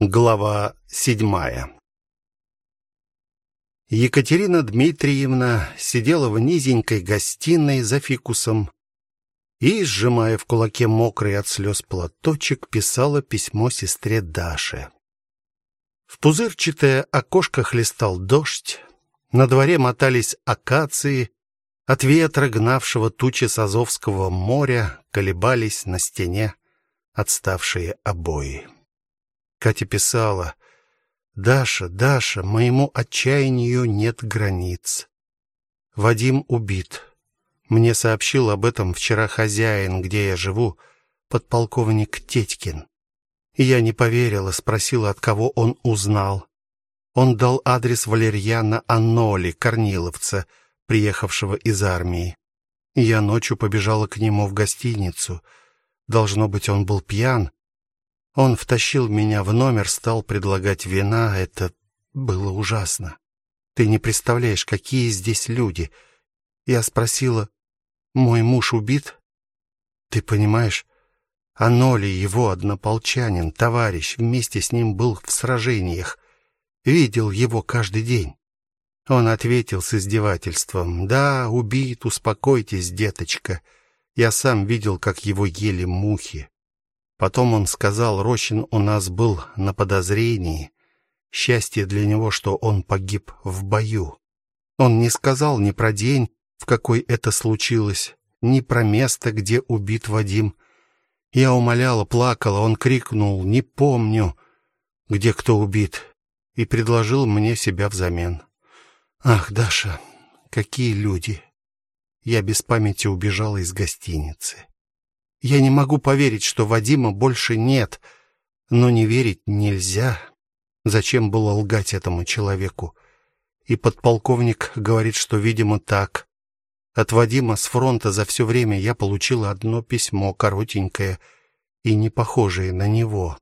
Глава седьмая. Екатерина Дмитриевна сидела в низенькой гостиной за фикусом и, сжимая в кулаке мокрый от слез платочек, писала письмо сестре Даше. В пузырчатое окошко хлестал дождь, на дворе мотались акации, от ветра, гнавшего тучи с Азовского моря, колебались на стене отставшие обои. Катя писала: "Даша, Даша, моему отчаянию нет границ. Вадим убит. Мне сообщил об этом вчера хозяин, где я живу, подполковник Тетькин. И я не поверила, спросила, от кого он узнал. Он дал адрес Валерьяна Аноли, корниловца, приехавшего из армии. Я ночью побежала к нему в гостиницу. Должно быть, он был пьян он втащил меня в номер, стал предлагать вина. Это было ужасно. Ты не представляешь, какие здесь люди. Я спросила: "Мой муж убит?" Ты понимаешь, Аноли его однополчанин, товарищ, вместе с ним был в сражениях. Видел его каждый день. Он ответил с издевательством: "Да, убит, успокойтесь, деточка. Я сам видел, как его ели мухи. Потом он сказал, Рощин у нас был на подозрении. Счастье для него, что он погиб в бою. Он не сказал ни про день, в какой это случилось, ни про место, где убит Вадим. Я умоляла, плакала, он крикнул: "Не помню, где кто убит", и предложил мне себя взамен. Ах, Даша, какие люди. Я без памяти убежала из гостиницы. Я не могу поверить, что Вадима больше нет, но не верить нельзя. Зачем было лгать этому человеку? И подполковник говорит, что, видимо, так. От Вадима с фронта за все время я получила одно письмо, коротенькое и не похожее на него.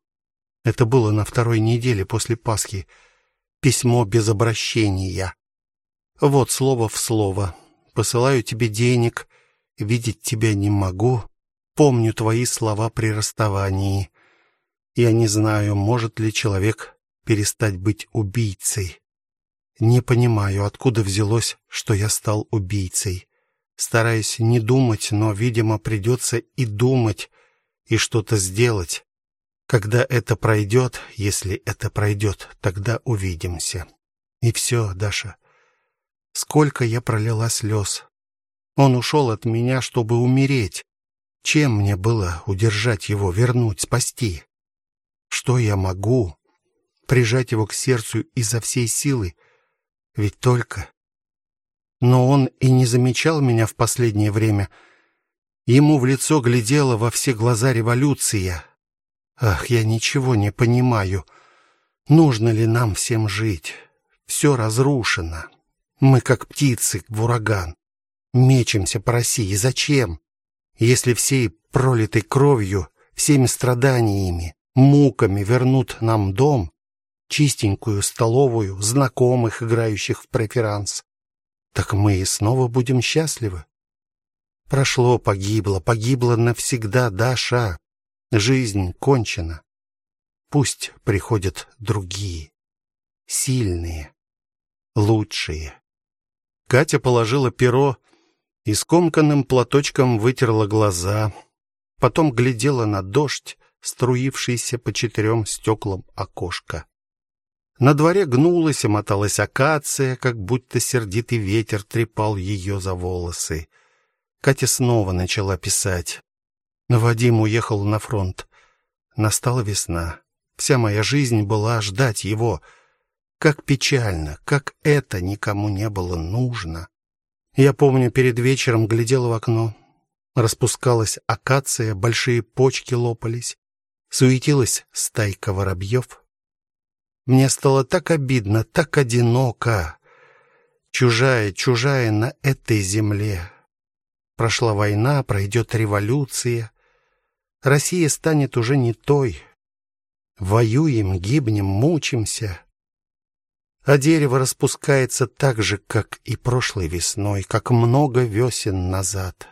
Это было на второй неделе после Пасхи. Письмо без обращения. Вот слово в слово. Посылаю тебе денег, видеть тебя не могу. Помню твои слова при расставании. Я не знаю, может ли человек перестать быть убийцей. Не понимаю, откуда взялось, что я стал убийцей. Стараюсь не думать, но, видимо, придется и думать, и что-то сделать. Когда это пройдет, если это пройдет, тогда увидимся. И все, Даша. Сколько я пролила слез. Он ушел от меня, чтобы умереть. Чем мне было удержать его, вернуть, спасти? Что я могу? Прижать его к сердцу изо всей силы? Ведь только Но он и не замечал меня в последнее время. Ему в лицо глядела во все глаза революция. Ах, я ничего не понимаю. Нужно ли нам всем жить? Все разрушено. Мы как птицы в ураган. Мечемся по России. Зачем? Если всей пролитой кровью, всеми страданиями, муками вернут нам дом, чистенькую столовую, знакомых, играющих в преферанс, так мы и снова будем счастливы. Прошло, погибло, погибло навсегда Даша. Жизнь кончена. Пусть приходят другие, сильные, лучшие. Катя положила перо и скомканным платочком вытерла глаза, потом глядела на дождь, струившийся по четырем стеклам окошка. На дворе гнулась и моталась акация, как будто сердитый ветер трепал ее за волосы. Катя снова начала писать. Вадим уехал на фронт. Настала весна. Вся моя жизнь была ждать его. Как печально, как это никому не было нужно. Я помню, перед вечером глядела в окно. Распускалась акация, большие почки лопались. Суетилась стайка воробьев. Мне стало так обидно, так одиноко. Чужая, чужая на этой земле. Прошла война, пройдет революция. Россия станет уже не той. Воюем, гибнем, мучимся. А дерево распускается так же, как и прошлой весной, как много весен назад.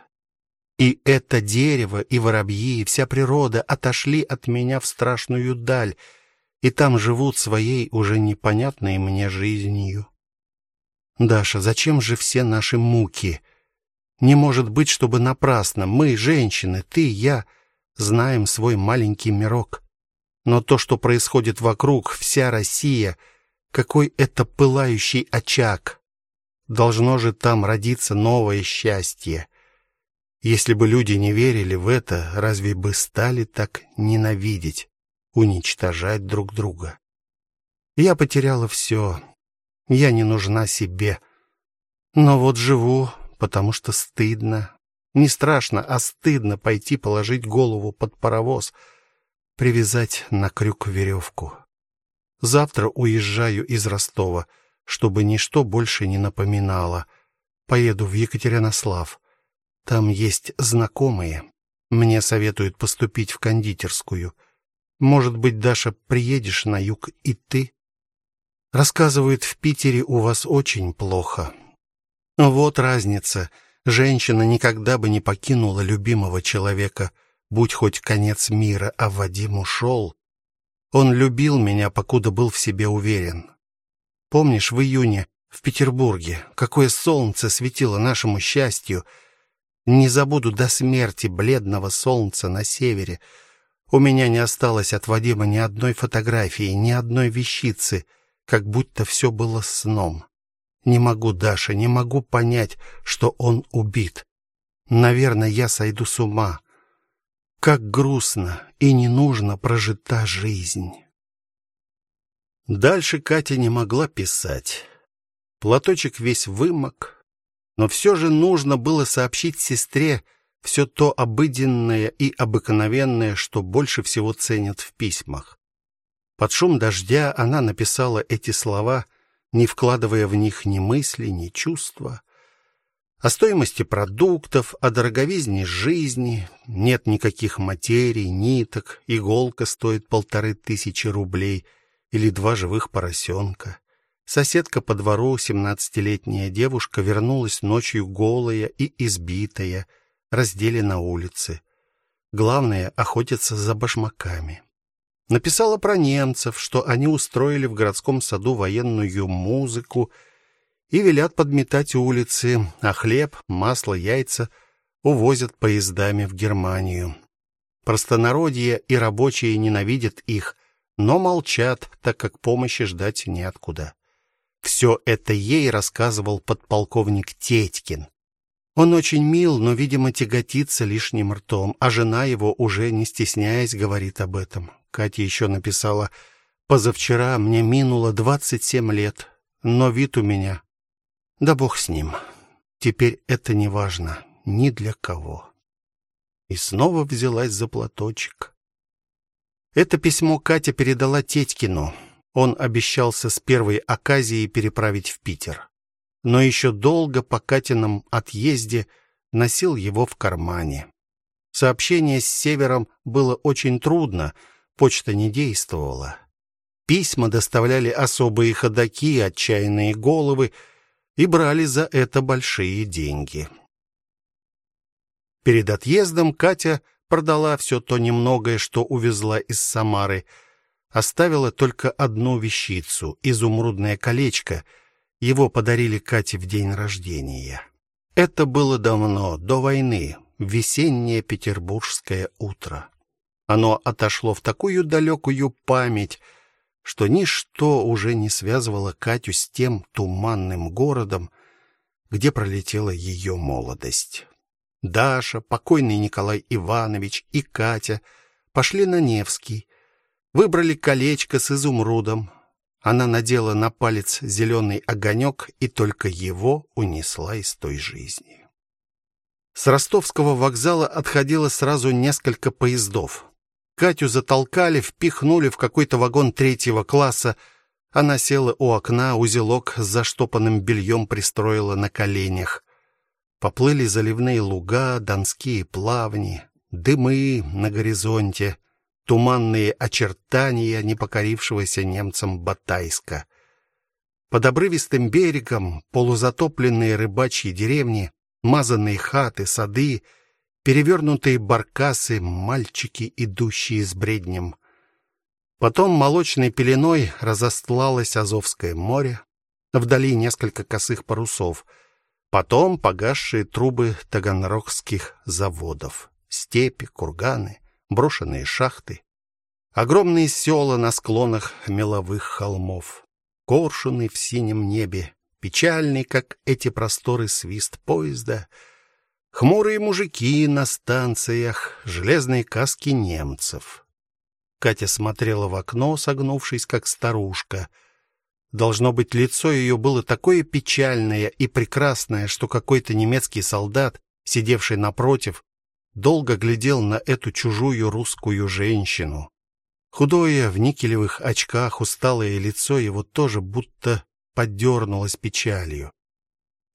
И это дерево, и воробьи, и вся природа отошли от меня в страшную даль, и там живут своей уже непонятной мне жизнью. Даша, зачем же все наши муки? Не может быть, чтобы напрасно. Мы, женщины, ты, я, знаем свой маленький мирок. Но то, что происходит вокруг, вся Россия, какой это пылающий очаг. Должно же там родиться новое счастье. Если бы люди не верили в это, разве бы стали так ненавидеть, уничтожать друг друга? Я потеряла все. Я не нужна себе. Но вот живу, потому что стыдно. Не страшно, а стыдно пойти положить голову под паровоз, привязать на крюк веревку. Завтра уезжаю из Ростова, чтобы ничто больше не напоминало. Поеду в Екатеринослав. Там есть знакомые. Мне советуют поступить в кондитерскую. Может быть, Даша, приедешь на юг и ты? Рассказывают, в Питере у вас очень плохо. Вот разница. Женщина никогда бы не покинула любимого человека, будь хоть конец мира, а Вадим ушел. Он любил меня, покуда был в себе уверен. Помнишь, в июне в Петербурге, какое солнце светило нашему счастью. Не забуду до смерти бледного солнца на севере. У меня не осталось от Вадима ни одной фотографии, ни одной вещицы, как будто все было сном. Не могу, Даша, не могу понять, что он убит. Наверное, я сойду с ума. Как грустно и не нужно прожита жизнь. Дальше Катя не могла писать. Платочек весь вымок, но все же нужно было сообщить сестре все то обыденное и обыкновенное, что больше всего ценят в письмах. Под шум дождя она написала эти слова, не вкладывая в них ни мысли, ни чувства о стоимости продуктов, о дороговизне жизни. Нет никаких материй, ниток, иголка стоит полторы тысячи рублей или два живых поросенка. Соседка по двору, семнадцатилетняя девушка, вернулась ночью голая и избитая, раздели на улице. Главное охотиться за башмаками. Написала про немцев, что они устроили в городском саду военную музыку и велят подметать улицы, а хлеб, масло, яйца увозят поездами в Германию. Простонародье и рабочие ненавидят их, но молчат, так как помощи ждать неоткуда. Все это ей рассказывал подполковник Тетькин. Он очень мил, но, видимо, тяготится лишним ртом, а жена его уже не стесняясь говорит об этом. Катя еще написала: "Позавчера мне минуло двадцать семь лет, но вид у меня да бог с ним. Теперь это не важно ни для кого. И снова взялась за платочек. Это письмо Катя передала Тетькину. Он обещался с первой оказией переправить в Питер. Но еще долго по Катином отъезде носил его в кармане. Сообщение с севером было очень трудно, почта не действовала. Письма доставляли особые ходаки, отчаянные головы, и брали за это большие деньги. Перед отъездом Катя продала все то немногое, что увезла из Самары, оставила только одну вещицу изумрудное колечко. Его подарили Кате в день рождения. Это было давно, до войны, весеннее петербургское утро. Оно отошло в такую далекую память, что ничто уже не связывало Катю с тем туманным городом, где пролетела ее молодость. Даша, покойный Николай Иванович и Катя пошли на Невский, выбрали колечко с изумрудом. Она надела на палец зеленый огонек и только его унесла из той жизни. С Ростовского вокзала отходило сразу несколько поездов. Катю затолкали, впихнули в какой-то вагон третьего класса. Она села у окна, узелок с заштопанным бельем пристроила на коленях. Поплыли заливные луга, донские плавни, дымы на горизонте, туманные очертания непокорившегося немцам Батайска. Под обрывистым берегом полузатопленные рыбачьи деревни, мазанные хаты, сады — перевернутые баркасы, мальчики, идущие с бреднем. Потом молочной пеленой разостлалось Азовское море, вдали несколько косых парусов, потом погасшие трубы таганрогских заводов, степи, курганы, брошенные шахты, огромные села на склонах меловых холмов, коршуны в синем небе, печальный, как эти просторы свист поезда, хмурые мужики на станциях, железные каски немцев. Катя смотрела в окно, согнувшись как старушка. Должно быть, лицо ее было такое печальное и прекрасное, что какой-то немецкий солдат, сидевший напротив, долго глядел на эту чужую русскую женщину. Худое в никелевых очках усталое лицо его тоже будто подернулось печалью.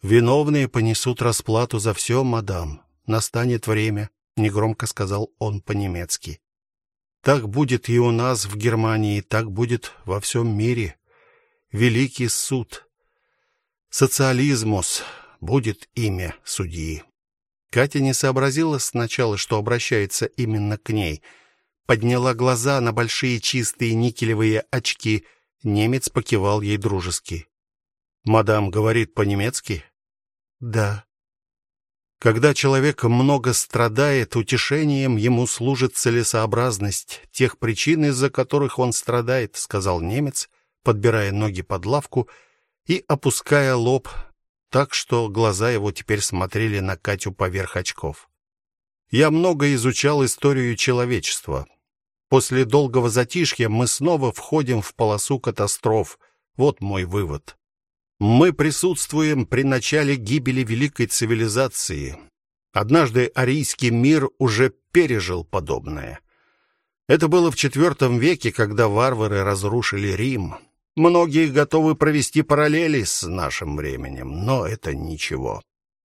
Виновные понесут расплату за все, мадам. Настанет время, негромко сказал он по-немецки. Так будет и у нас в Германии, так будет во всем мире. Великий суд. Социализмус будет имя судьи. Катя не сообразила сначала, что обращается именно к ней. Подняла глаза на большие чистые никелевые очки. Немец покивал ей дружески. Мадам говорит по-немецки? Да. Когда человек много страдает, утешением ему служит целесообразность тех причин, из-за которых он страдает, сказал немец, подбирая ноги под лавку и опуская лоб, так что глаза его теперь смотрели на Катю поверх очков. Я много изучал историю человечества. После долгого затишья мы снова входим в полосу катастроф. Вот мой вывод. Мы присутствуем при начале гибели великой цивилизации. Однажды арийский мир уже пережил подобное. Это было в IV веке, когда варвары разрушили Рим. Многие готовы провести параллели с нашим временем, но это ничего.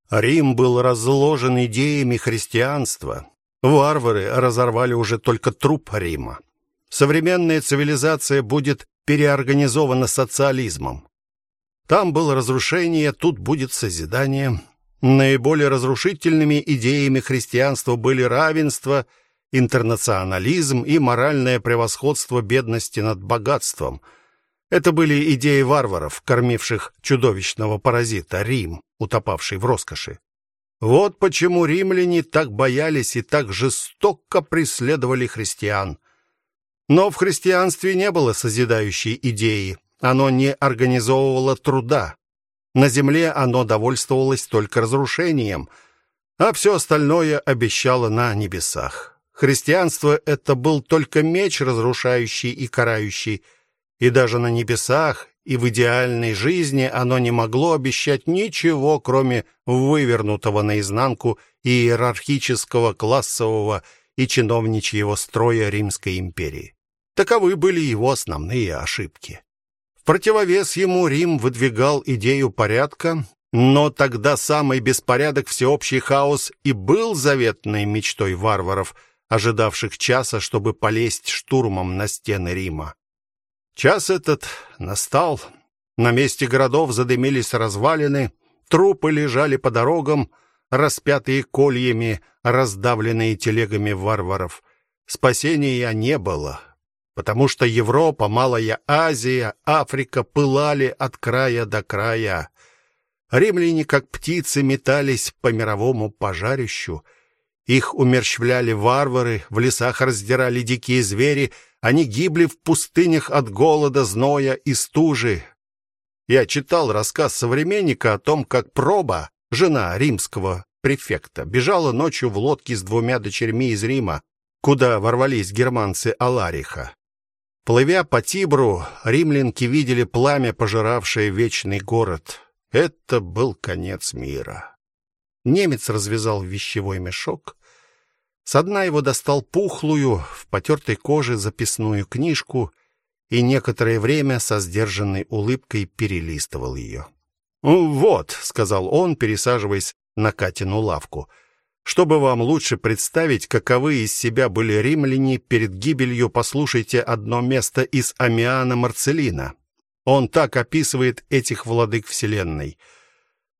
Рим был разложен идеями христианства. Варвары разорвали уже только труп Рима. Современная цивилизация будет переорганизована социализмом. Там было разрушение, тут будет созидание. Наиболее разрушительными идеями христианства были равенство, интернационализм и моральное превосходство бедности над богатством. Это были идеи варваров, кормивших чудовищного паразита Рим, утопавший в роскоши. Вот почему римляне так боялись и так жестоко преследовали христиан. Но в христианстве не было созидающей идеи. Оно не организовывало труда. На земле оно довольствовалось только разрушением, а все остальное обещало на небесах. Христианство это был только меч разрушающий и карающий, и даже на небесах и в идеальной жизни оно не могло обещать ничего, кроме вывернутого наизнанку иерархического, классового и чиновничьего строя Римской империи. Таковы были его основные ошибки противовес ему Рим выдвигал идею порядка, но тогда самый беспорядок, всеобщий хаос и был заветной мечтой варваров, ожидавших часа, чтобы полезть штурмом на стены Рима. Час этот настал. На месте городов задымились развалины, трупы лежали по дорогам, распятые кольями, раздавленные телегами варваров. Спасения не было потому что Европа, Малая Азия, Африка пылали от края до края. Римляне, как птицы, метались по мировому пожарищу. Их умерщвляли варвары, в лесах раздирали дикие звери, они гибли в пустынях от голода, зноя и стужи. Я читал рассказ современника о том, как Проба, жена римского префекта, бежала ночью в лодке с двумя дочерьми из Рима, куда ворвались германцы Алариха. Плывя по Тибру, римлянки видели пламя, пожиравшее вечный город. Это был конец мира. Немец развязал вещевой мешок, с дна его достал пухлую в потертой коже записную книжку и некоторое время со сдержанной улыбкой перелистывал ее. «Ну "Вот", сказал он, пересаживаясь на Катину лавку. Чтобы вам лучше представить, каковы из себя были римляне перед гибелью, послушайте одно место из Амиана Марцеллина. Он так описывает этих владык вселенной.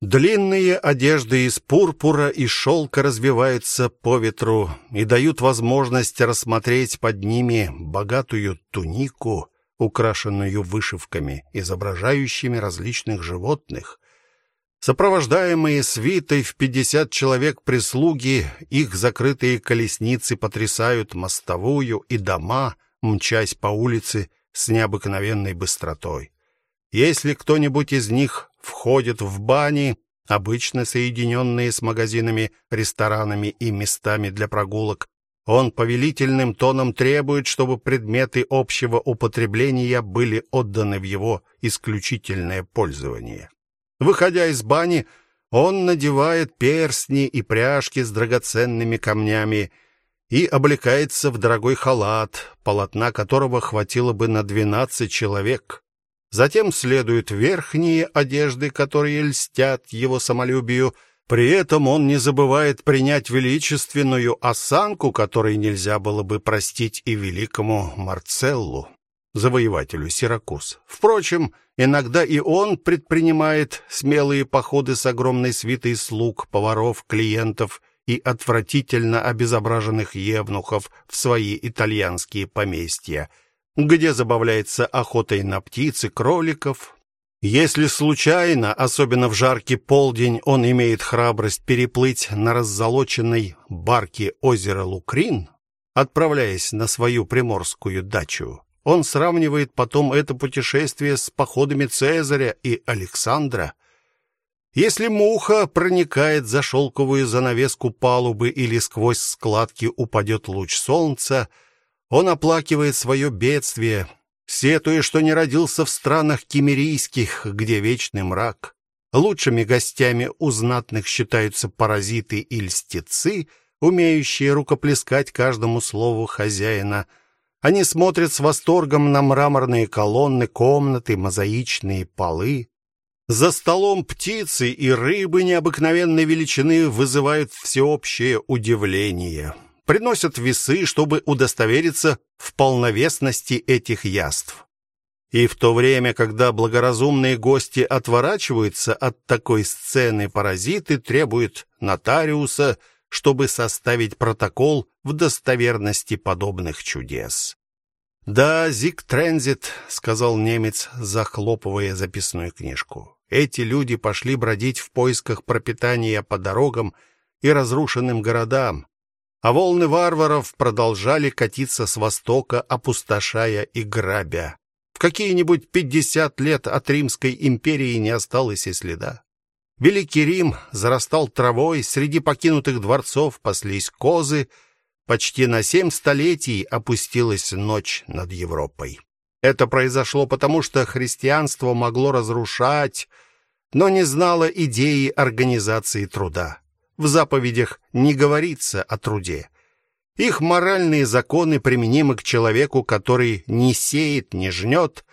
Длинные одежды из пурпура и шелка развиваются по ветру и дают возможность рассмотреть под ними богатую тунику, украшенную вышивками, изображающими различных животных. Сопровождаемые свитой в пятьдесят человек прислуги, их закрытые колесницы потрясают мостовую и дома, мчась по улице с необыкновенной быстротой. Если кто-нибудь из них входит в бани, обычно соединенные с магазинами, ресторанами и местами для прогулок, он повелительным тоном требует, чтобы предметы общего употребления были отданы в его исключительное пользование. Выходя из бани, он надевает перстни и пряжки с драгоценными камнями и облекается в дорогой халат, полотна которого хватило бы на двенадцать человек. Затем следуют верхние одежды, которые льстят его самолюбию. При этом он не забывает принять величественную осанку, которой нельзя было бы простить и великому Марцеллу, завоевателю Сиракуз. Впрочем, иногда и он предпринимает смелые походы с огромной свитой слуг, поваров, клиентов и отвратительно обезображенных евнухов в свои итальянские поместья – где забавляется охотой на птиц и кроликов. Если случайно, особенно в жаркий полдень, он имеет храбрость переплыть на раззолоченной барке озера Лукрин, отправляясь на свою приморскую дачу, он сравнивает потом это путешествие с походами Цезаря и Александра. Если муха проникает за шелковую занавеску палубы или сквозь складки упадет луч солнца, он оплакивает свое бедствие, сетуя, что не родился в странах кимерийских, где вечный мрак. Лучшими гостями у знатных считаются паразиты и льстецы, умеющие рукоплескать каждому слову хозяина. Они смотрят с восторгом на мраморные колонны, комнаты, мозаичные полы. За столом птицы и рыбы необыкновенной величины вызывают всеобщее удивление приносят весы, чтобы удостовериться в полновесности этих яств. И в то время, когда благоразумные гости отворачиваются от такой сцены, паразиты требуют нотариуса, чтобы составить протокол в достоверности подобных чудес. Да, Зиг Транзит, сказал немец, захлопывая записную книжку. Эти люди пошли бродить в поисках пропитания по дорогам и разрушенным городам, а волны варваров продолжали катиться с востока, опустошая и грабя. В какие-нибудь пятьдесят лет от Римской империи не осталось и следа. Великий Рим зарастал травой, среди покинутых дворцов паслись козы, почти на семь столетий опустилась ночь над Европой. Это произошло потому, что христианство могло разрушать, но не знало идеи организации труда. В заповедях не говорится о труде. Их моральные законы применимы к человеку, который не сеет, не жнет,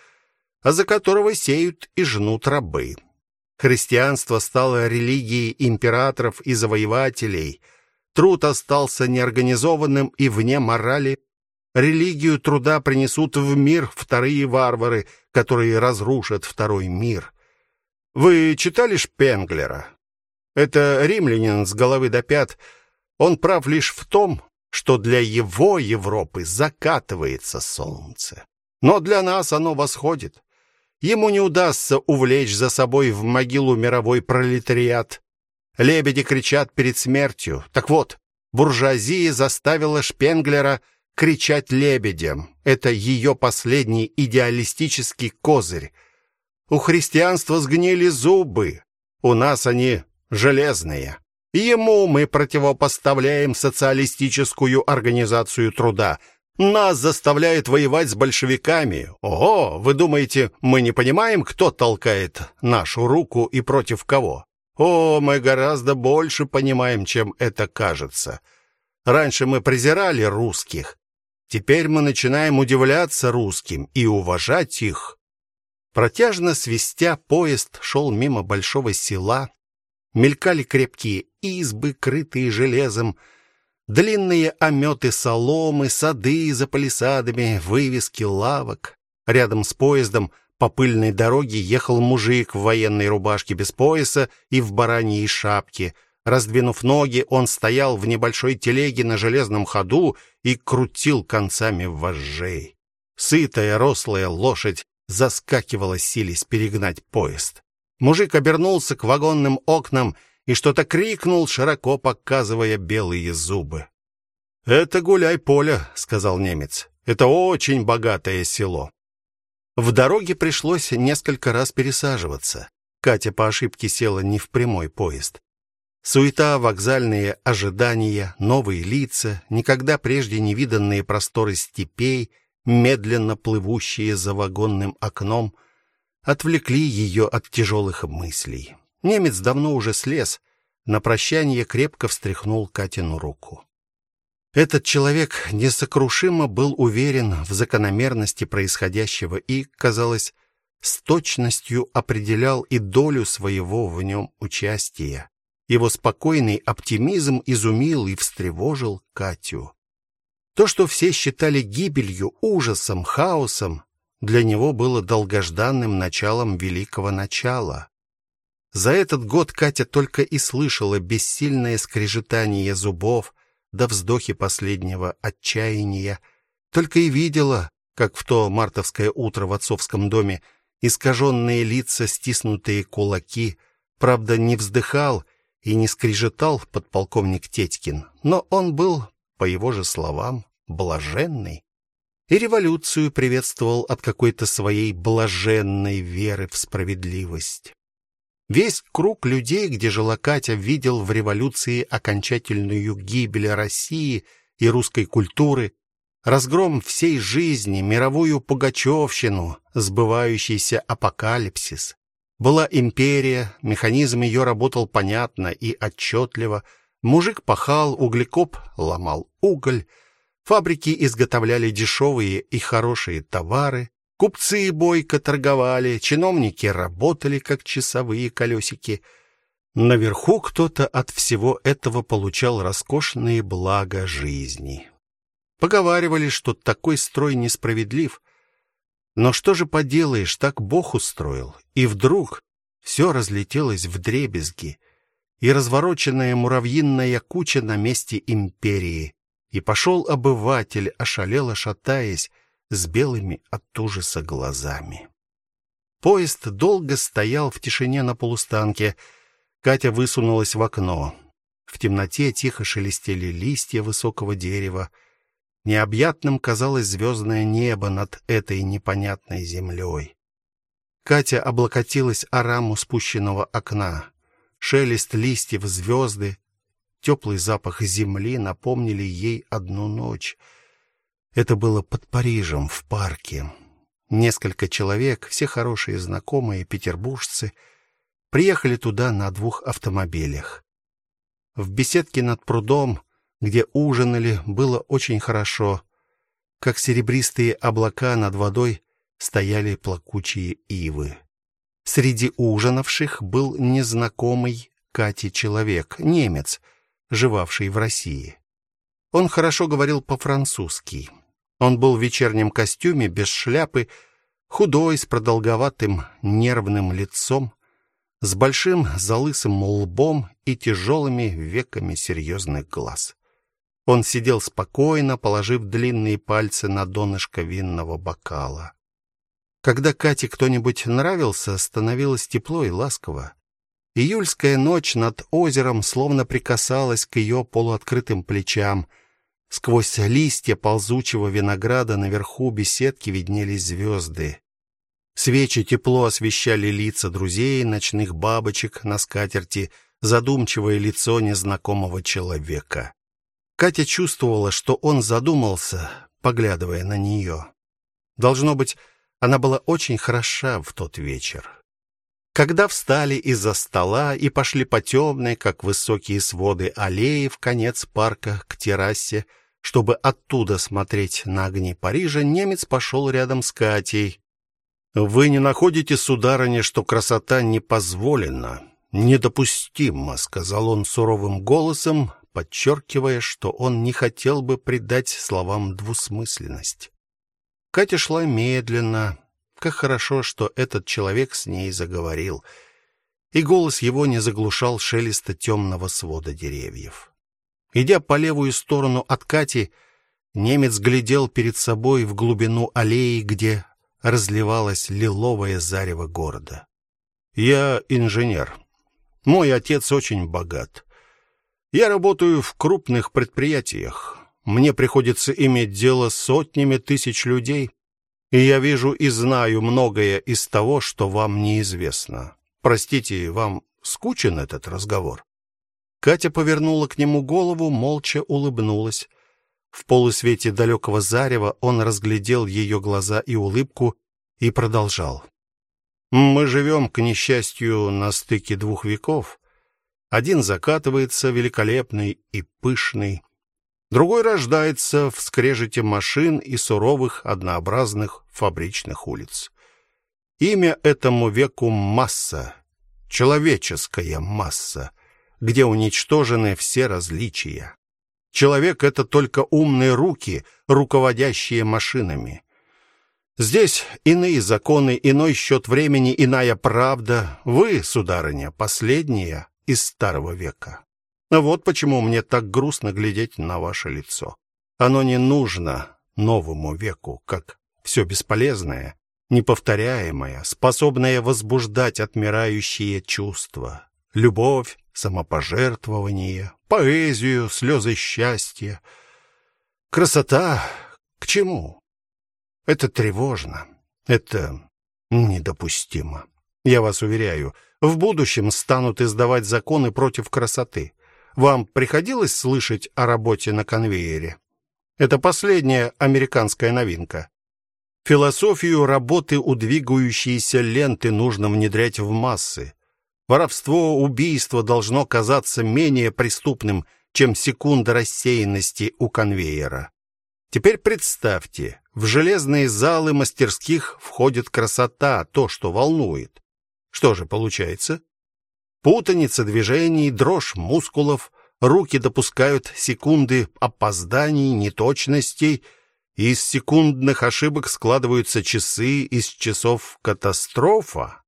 а за которого сеют и жнут рабы. Христианство стало религией императоров и завоевателей. Труд остался неорганизованным и вне морали. Религию труда принесут в мир вторые варвары, которые разрушат второй мир. Вы читали Шпенглера? Это римлянин с головы до пят. Он прав лишь в том, что для его Европы закатывается солнце. Но для нас оно восходит. Ему не удастся увлечь за собой в могилу мировой пролетариат. Лебеди кричат перед смертью. Так вот, буржуазия заставила Шпенглера кричать лебедям. Это ее последний идеалистический козырь. У христианства сгнили зубы. У нас они железные. Ему мы противопоставляем социалистическую организацию труда. Нас заставляют воевать с большевиками. О, вы думаете, мы не понимаем, кто толкает нашу руку и против кого? О, мы гораздо больше понимаем, чем это кажется. Раньше мы презирали русских. Теперь мы начинаем удивляться русским и уважать их. Протяжно свистя, поезд шел мимо большого села, Мелькали крепкие избы, крытые железом, длинные ометы соломы, сады за палисадами, вывески лавок. Рядом с поездом По пыльной дороге ехал мужик в военной рубашке без пояса и в бараньей шапке. Раздвинув ноги, он стоял в небольшой телеге на железном ходу и крутил концами вожжей. Сытая рослая лошадь заскакивала, силясь перегнать поезд. Мужик обернулся к вагонным окнам и что-то крикнул, широко показывая белые зубы. "Это гуляй-поле", сказал немец. "Это очень богатое село". В дороге пришлось несколько раз пересаживаться. Катя по ошибке села не в прямой поезд. Суета, вокзальные ожидания, новые лица, никогда прежде не виданные просторы степей, медленно плывущие за вагонным окном, отвлекли ее от тяжелых мыслей. Немец давно уже слез, на прощание крепко встряхнул Катину руку. Этот человек несокрушимо был уверен в закономерности происходящего и, казалось, с точностью определял и долю своего в нем участия. Его спокойный оптимизм изумил и встревожил Катю. То, что все считали гибелью, ужасом, хаосом, для него было долгожданным началом великого начала. За этот год Катя только и слышала бессильное скрежетание зубов, до вздохи последнего отчаяния, только и видела, как в то мартовское утро в отцовском доме искаженные лица, стиснутые кулаки, правда, не вздыхал и не скрежетал подполковник Тетькин, но он был, по его же словам, блаженный и революцию приветствовал от какой-то своей блаженной веры в справедливость. Весь круг людей, где жила Катя, видел в революции окончательную гибель России и русской культуры, разгром всей жизни, мировую пугачевщину, сбывающийся апокалипсис. Была империя, механизм ее работал понятно и отчетливо. Мужик пахал, углекоп ломал уголь, фабрики изготовляли дешевые и хорошие товары, Купцы бойко торговали, чиновники работали как часовые колесики. Наверху кто-то от всего этого получал роскошные блага жизни. Поговаривали, что такой строй несправедлив. Но что же поделаешь, так Бог устроил. И вдруг все разлетелось вдребезги, и развороченная муравьиная куча на месте империи. И пошел обыватель, ошалело шатаясь, с белыми от ужаса глазами. Поезд долго стоял в тишине на полустанке. Катя высунулась в окно. В темноте тихо шелестели листья высокого дерева. Необъятным казалось звездное небо над этой непонятной землей. Катя облокотилась о раму спущенного окна. Шелест листьев, звезды, теплый запах земли напомнили ей одну ночь — это было под Парижем, в парке. Несколько человек, все хорошие знакомые петербуржцы, приехали туда на двух автомобилях. В беседке над прудом, где ужинали, было очень хорошо. Как серебристые облака над водой стояли плакучие ивы. Среди ужинавших был незнакомый Кате человек, немец, живавший в России. Он хорошо говорил по-французски. Он был в вечернем костюме, без шляпы, худой, с продолговатым нервным лицом, с большим залысым лбом и тяжелыми веками серьезных глаз. Он сидел спокойно, положив длинные пальцы на донышко винного бокала. Когда Кате кто-нибудь нравился, становилось тепло и ласково. Июльская ночь над озером словно прикасалась к ее полуоткрытым плечам — Сквозь листья ползучего винограда наверху беседки виднелись звезды. Свечи тепло освещали лица друзей, ночных бабочек на скатерти, задумчивое лицо незнакомого человека. Катя чувствовала, что он задумался, поглядывая на нее. Должно быть, она была очень хороша в тот вечер. Когда встали из-за стола и пошли по темной, как высокие своды аллеи в конец парка к террасе, чтобы оттуда смотреть на огни Парижа, немец пошел рядом с Катей. Вы не находите, сударыня, что красота не позволена, недопустима, сказал он суровым голосом, подчеркивая, что он не хотел бы придать словам двусмысленность. Катя шла медленно, как хорошо, что этот человек с ней заговорил. И голос его не заглушал шелеста темного свода деревьев. Идя по левую сторону от Кати, немец глядел перед собой в глубину аллеи, где разливалось лиловое зарево города. Я инженер. Мой отец очень богат. Я работаю в крупных предприятиях. Мне приходится иметь дело с сотнями тысяч людей, и я вижу и знаю многое из того, что вам неизвестно. Простите, вам скучен этот разговор? Катя повернула к нему голову, молча улыбнулась. В полусвете далекого зарева он разглядел ее глаза и улыбку и продолжал: "Мы живем, к несчастью, на стыке двух веков. Один закатывается великолепный и пышный, другой рождается в скрежете машин и суровых однообразных фабричных улиц. Имя этому веку масса, человеческая масса, где уничтожены все различия. Человек это только умные руки, руководящие машинами. Здесь иные законы, иной счет времени, иная правда. Вы, сударыня, последняя из старого века. Вот почему мне так грустно глядеть на ваше лицо. Оно не нужно новому веку, как все бесполезное, неповторяемое, способное возбуждать отмирающие чувства. Любовь, самопожертвование, поэзию, слезы счастья. Красота к чему? Это тревожно. Это недопустимо. Я вас уверяю, в будущем станут издавать законы против красоты. Вам приходилось слышать о работе на конвейере? Это последняя американская новинка. Философию работы у двигающейся ленты нужно внедрять в массы. Воровство, убийство должно казаться менее преступным, чем секунда рассеянности у конвейера. Теперь представьте, в железные залы мастерских входит красота, то, что волнует. Что же получается? Путаница движений, дрожь мускулов, руки допускают секунды опозданий, неточностей, из секундных ошибок складываются часы, из часов катастрофа.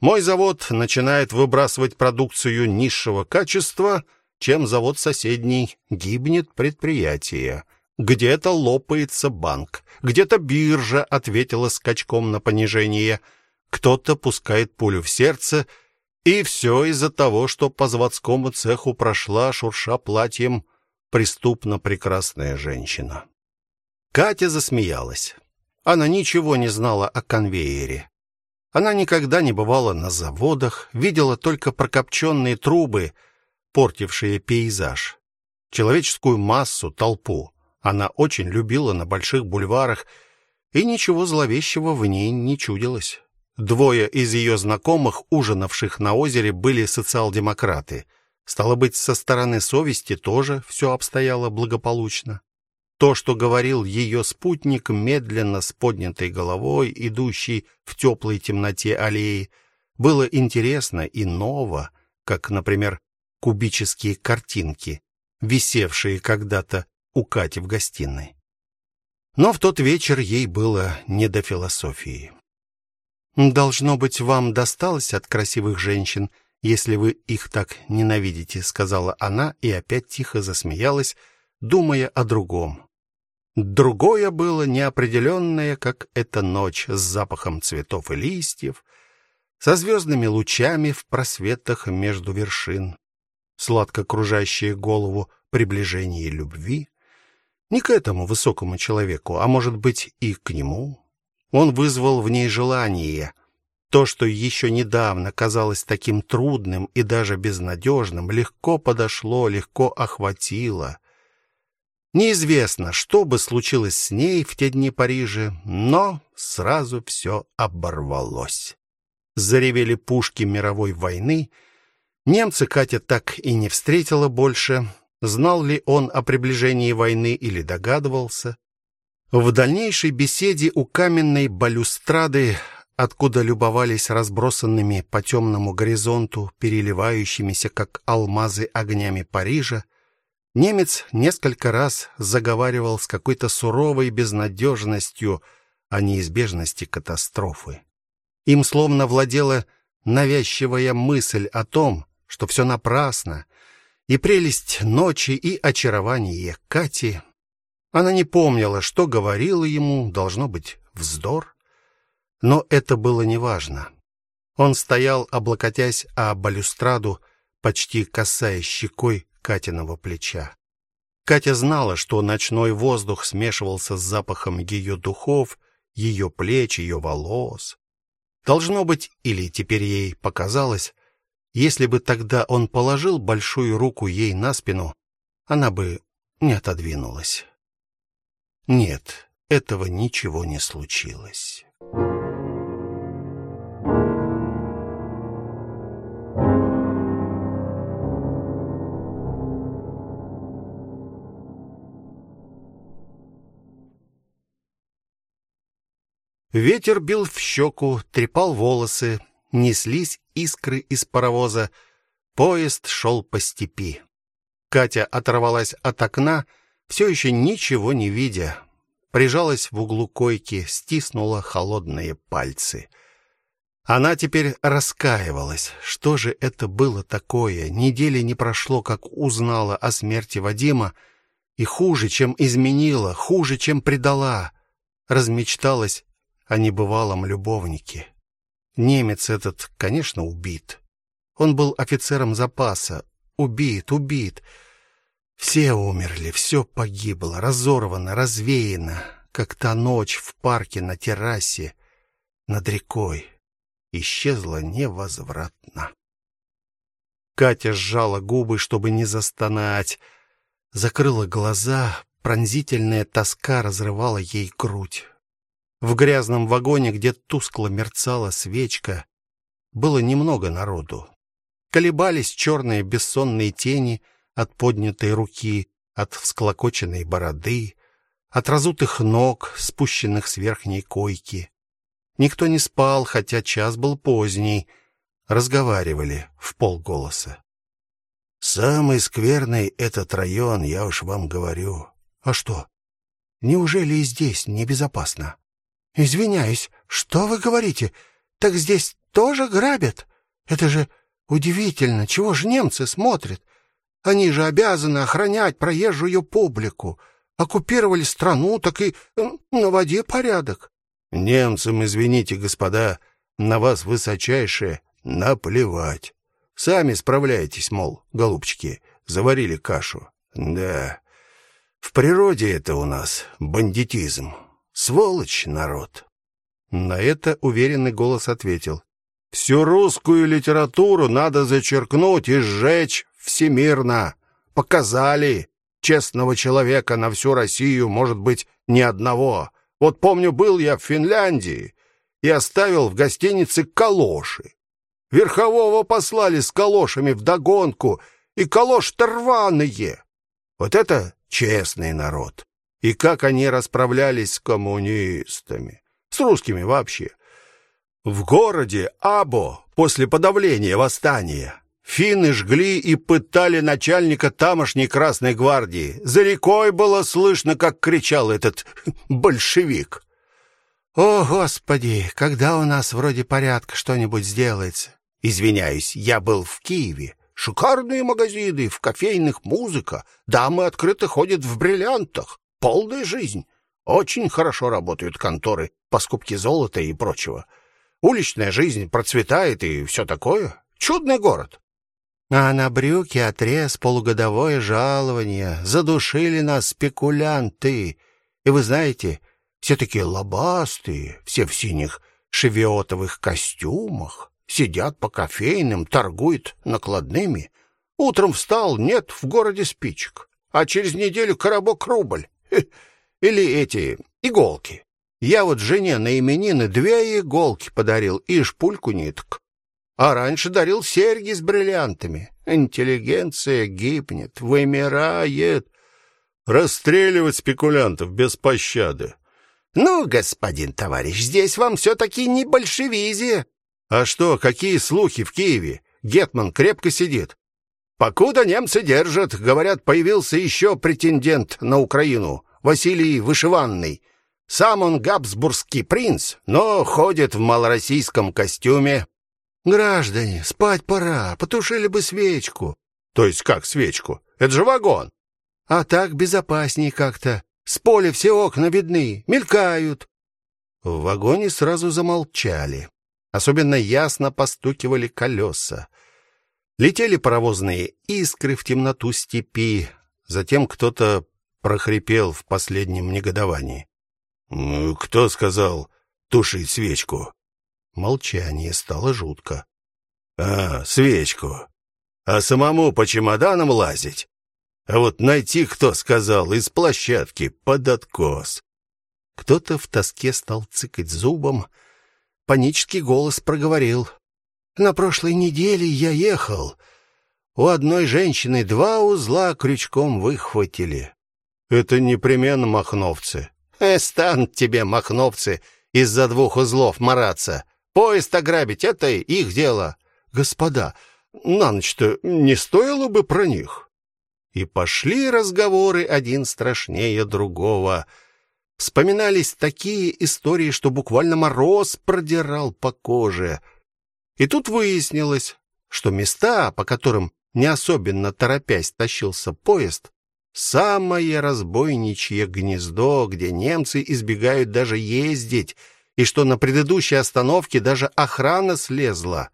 Мой завод начинает выбрасывать продукцию низшего качества, чем завод соседний гибнет предприятие. Где-то лопается банк, где-то биржа ответила скачком на понижение – кто-то пускает пулю в сердце, и все из-за того, что по заводскому цеху прошла шурша платьем преступно прекрасная женщина. Катя засмеялась. Она ничего не знала о конвейере. Она никогда не бывала на заводах, видела только прокопченные трубы, портившие пейзаж. Человеческую массу, толпу. Она очень любила на больших бульварах, и ничего зловещего в ней не чудилось. Двое из ее знакомых, ужинавших на озере, были социал-демократы. Стало быть, со стороны совести тоже все обстояло благополучно. То, что говорил ее спутник, медленно с поднятой головой, идущий в теплой темноте аллеи, было интересно и ново, как, например, кубические картинки, висевшие когда-то у Кати в гостиной. Но в тот вечер ей было не до философии. Должно быть, вам досталось от красивых женщин, если вы их так ненавидите, сказала она и опять тихо засмеялась, думая о другом. Другое было неопределенное, как эта ночь с запахом цветов и листьев, со звездными лучами в просветах между вершин, сладко кружащее голову приближение любви, не к этому высокому человеку, а может быть, и к нему, он вызвал в ней желание. То, что еще недавно казалось таким трудным и даже безнадежным, легко подошло, легко охватило. Неизвестно, что бы случилось с ней в те дни Парижа, но сразу все оборвалось. Заревели пушки мировой войны. Немцы Катя так и не встретила больше. Знал ли он о приближении войны или догадывался? В дальнейшей беседе у каменной балюстрады, откуда любовались разбросанными по темному горизонту, переливающимися как алмазы огнями Парижа, немец несколько раз заговаривал с какой-то суровой безнадежностью о неизбежности катастрофы. Им словно владела навязчивая мысль о том, что все напрасно, и прелесть ночи, и очарование Кати. Она не помнила, что говорила ему, должно быть, вздор. Но это было неважно. Он стоял, облокотясь о балюстраду, почти касаясь щекой Катиного плеча. Катя знала, что ночной воздух смешивался с запахом ее духов, ее плеч, ее волос. Должно быть, или теперь ей показалось, если бы тогда он положил большую руку ей на спину, она бы не отодвинулась. Нет, этого ничего не случилось. Ветер бил в щеку, трепал волосы, неслись искры из паровоза. Поезд шел по степи. Катя оторвалась от окна, все еще ничего не видя. Прижалась в углу койки, стиснула холодные пальцы. Она теперь раскаивалась. Что же это было такое? Недели не прошло, как узнала о смерти Вадима, и хуже, чем изменила, хуже, чем предала. Размечталась о небывалом любовнике. Немец этот, конечно, убит. Он был офицером запаса. Убит, убит. Все умерли, все погибло, разорвано, развеяно, как та ночь в парке на террасе над рекой. Исчезла невозвратно. Катя сжала губы, чтобы не застонать, закрыла глаза, пронзительная тоска разрывала ей грудь. В грязном вагоне, где тускло мерцала свечка, было немного народу. Колебались черные бессонные тени от поднятой руки, от всклокоченной бороды, от разутых ног, спущенных с верхней койки. Никто не спал, хотя час был поздний. Разговаривали в полголоса. Самый скверный этот район, я уж вам говорю. А что? Неужели и здесь небезопасно? Извиняюсь, что вы говорите? Так здесь тоже грабят? Это же удивительно, чего ж немцы смотрят? Они же обязаны охранять проезжую публику. Оккупировали страну, так и на воде порядок. Немцам, извините, господа, на вас высочайшее наплевать. Сами справляйтесь, мол, голубчики, заварили кашу. Да. В природе это у нас бандитизм. Сволочь народ. На это уверенный голос ответил: Всю русскую литературу надо зачеркнуть и сжечь всемирно. Показали честного человека на всю Россию, может быть, ни одного. Вот помню, был я в Финляндии и оставил в гостинице калоши. Верхового послали с калошами в догонку, и калоши-то рваные. Вот это честный народ и как они расправлялись с коммунистами, с русскими вообще. В городе Або после подавления восстания финны жгли и пытали начальника тамошней Красной гвардии. За рекой было слышно, как кричал этот большевик. О, господи, когда у нас вроде порядка что-нибудь сделается? Извиняюсь, я был в Киеве. Шикарные магазины, в кофейных музыка, дамы открыто ходят в бриллиантах полная жизнь. Очень хорошо работают конторы по скупке золота и прочего. Уличная жизнь процветает и все такое. Чудный город. А на брюки отрез полугодовое жалование. Задушили нас спекулянты. И вы знаете, все такие лобастые, все в синих шевиотовых костюмах, сидят по кофейным, торгуют накладными. Утром встал, нет в городе спичек, а через неделю коробок рубль. Или эти иголки. Я вот жене на именины две иголки подарил и шпульку ниток. А раньше дарил серьги с бриллиантами. Интеллигенция гибнет, вымирает. Расстреливать спекулянтов без пощады. Ну, господин товарищ, здесь вам все-таки не большевизия. А что, какие слухи в Киеве? Гетман крепко сидит. Покуда немцы держат, говорят, появился еще претендент на Украину, Василий Вышиванный. Сам он габсбургский принц, но ходит в малороссийском костюме. Граждане, спать пора, потушили бы свечку. То есть как свечку? Это же вагон. А так безопасней как-то. С поля все окна видны, мелькают. В вагоне сразу замолчали. Особенно ясно постукивали колеса. Летели паровозные искры в темноту степи. Затем кто-то прохрипел в последнем негодовании. «Ну, кто сказал тушить свечку? Молчание стало жутко. А, свечку. А самому по чемоданам лазить? А вот найти, кто сказал, из площадки под откос. Кто-то в тоске стал цыкать зубом. Панический голос проговорил: "На прошлой неделе я ехал. У одной женщины два узла крючком выхватили. Это непременно махновцы. Э, станут тебе махновцы из-за двух узлов мараться. Поезд ограбить это их дело. Господа, на ночь-то не стоило бы про них. И пошли разговоры один страшнее другого. Вспоминались такие истории, что буквально мороз продирал по коже. И тут выяснилось, что места, по которым не особенно торопясь тащился поезд, самое разбойничье гнездо, где немцы избегают даже ездить, и что на предыдущей остановке даже охрана слезла.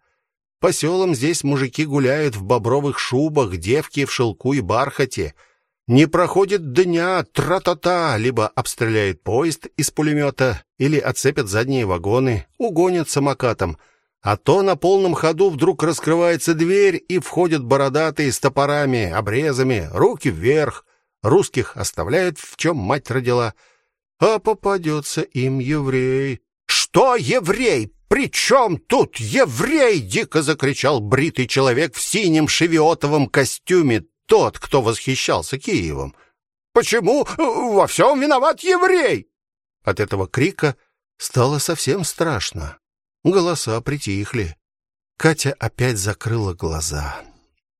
По селам здесь мужики гуляют в бобровых шубах, девки в шелку и бархате. Не проходит дня, тра-та-та, либо обстреляют поезд из пулемета, или отцепят задние вагоны, угонят самокатом. А то на полном ходу вдруг раскрывается дверь, и входят бородатые с топорами, обрезами, руки вверх русских оставляют, в чем мать родила, а попадется им еврей. Что еврей? При чем тут еврей? дико закричал бритый человек в синем шевиотовом костюме, тот, кто восхищался Киевом. Почему во всем виноват еврей? От этого крика стало совсем страшно. Голоса притихли. Катя опять закрыла глаза.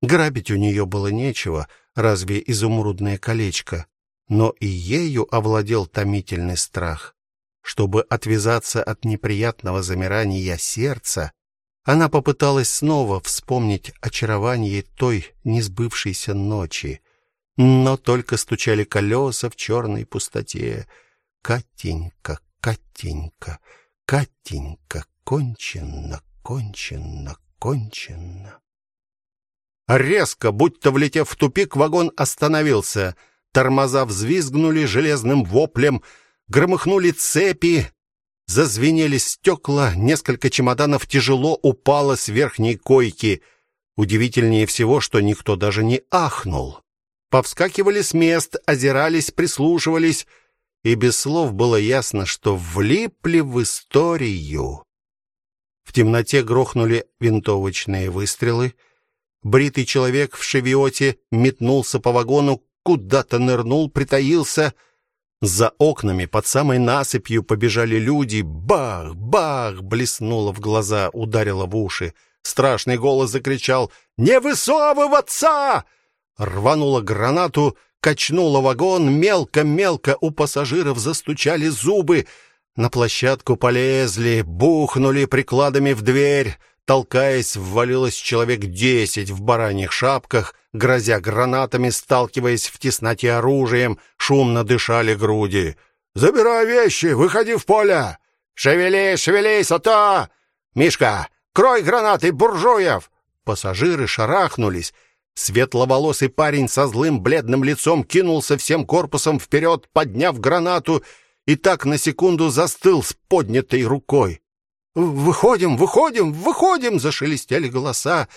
Грабить у нее было нечего, разве изумрудное колечко, но и ею овладел томительный страх. Чтобы отвязаться от неприятного замирания сердца, она попыталась снова вспомнить очарование той несбывшейся ночи, но только стучали колеса в черной пустоте. Катенька, Катенька, Катенька, конченно, конченно, конченно. Резко, будто влетев в тупик, вагон остановился. Тормоза взвизгнули железным воплем, громыхнули цепи, зазвенели стекла, несколько чемоданов тяжело упало с верхней койки. Удивительнее всего, что никто даже не ахнул. Повскакивали с мест, озирались, прислушивались, и без слов было ясно, что влипли в историю. В темноте грохнули винтовочные выстрелы. Бритый человек в шевиоте метнулся по вагону, куда-то нырнул, притаился. За окнами под самой насыпью побежали люди. Бах, бах, блеснуло в глаза, ударило в уши. Страшный голос закричал: "Не высовываться!" Рванула гранату, качнула вагон, мелко-мелко у пассажиров застучали зубы. На площадку полезли, бухнули прикладами в дверь. Толкаясь, ввалилось человек десять в бараньих шапках, грозя гранатами, сталкиваясь в тесноте оружием, шумно дышали груди. «Забирай вещи, выходи в поле!» «Шевелись, шевелись, а то!» «Мишка, крой гранаты буржуев!» Пассажиры шарахнулись. Светловолосый парень со злым бледным лицом кинулся всем корпусом вперед, подняв гранату, и так на секунду застыл с поднятой рукой. Выходим, выходим, выходим, зашелестели голоса.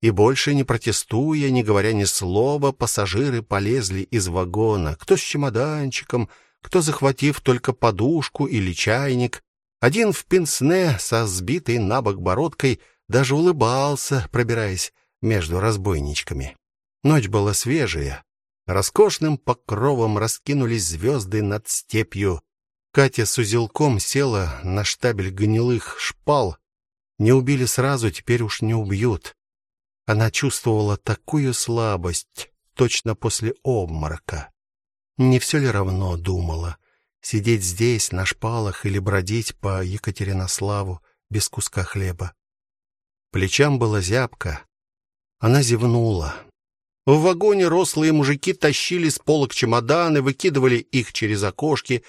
И больше не протестуя, не говоря ни слова, пассажиры полезли из вагона, кто с чемоданчиком, кто захватив только подушку или чайник. Один в пенсне со сбитой набок бородкой даже улыбался, пробираясь между разбойничками. Ночь была свежая, роскошным покровом раскинулись звезды над степью. Катя с узелком села на штабель гнилых шпал. Не убили сразу, теперь уж не убьют. Она чувствовала такую слабость точно после обморока. Не все ли равно, думала. сидеть здесь на шпалах или бродить по Екатеринославу без куска хлеба. Плечам было зябко. Она зевнула. В вагоне рослые мужики тащили с полок чемоданы, выкидывали их через окошки.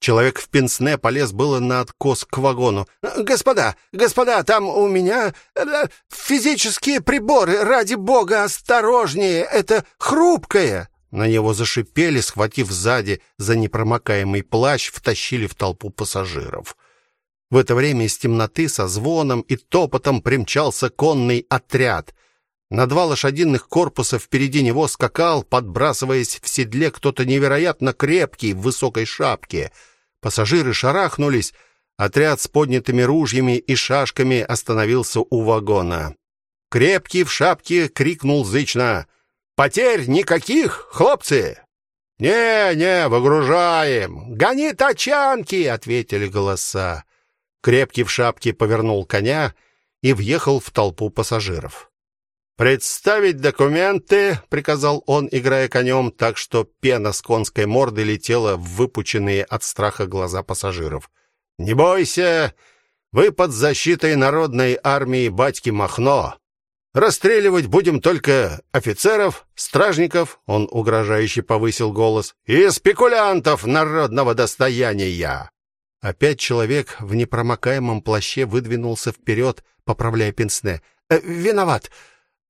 Человек в пенсне полез было на откос к вагону. Господа, господа, там у меня э, физические приборы, ради бога, осторожнее, это хрупкое. На него зашипели, схватив сзади за непромокаемый плащ, втащили в толпу пассажиров. В это время из темноты со звоном и топотом примчался конный отряд. На два лошадиных корпуса впереди него скакал, подбрасываясь в седле кто-то невероятно крепкий в высокой шапке. Пассажиры шарахнулись. Отряд с поднятыми ружьями и шашками остановился у вагона. Крепкий в шапке крикнул зычно: Потерь никаких, хлопцы. Не, не, выгружаем. Гони тачанки, ответили голоса. Крепкий в шапке повернул коня и въехал в толпу пассажиров. Представить документы, приказал он, играя конем, так что пена с конской морды летела в выпученные от страха глаза пассажиров. Не бойся, вы под защитой народной армии батьки Махно. Расстреливать будем только офицеров, стражников, он угрожающе повысил голос, и спекулянтов народного достояния. Опять человек в непромокаемом плаще выдвинулся вперед, поправляя пенсне. «Э, виноват.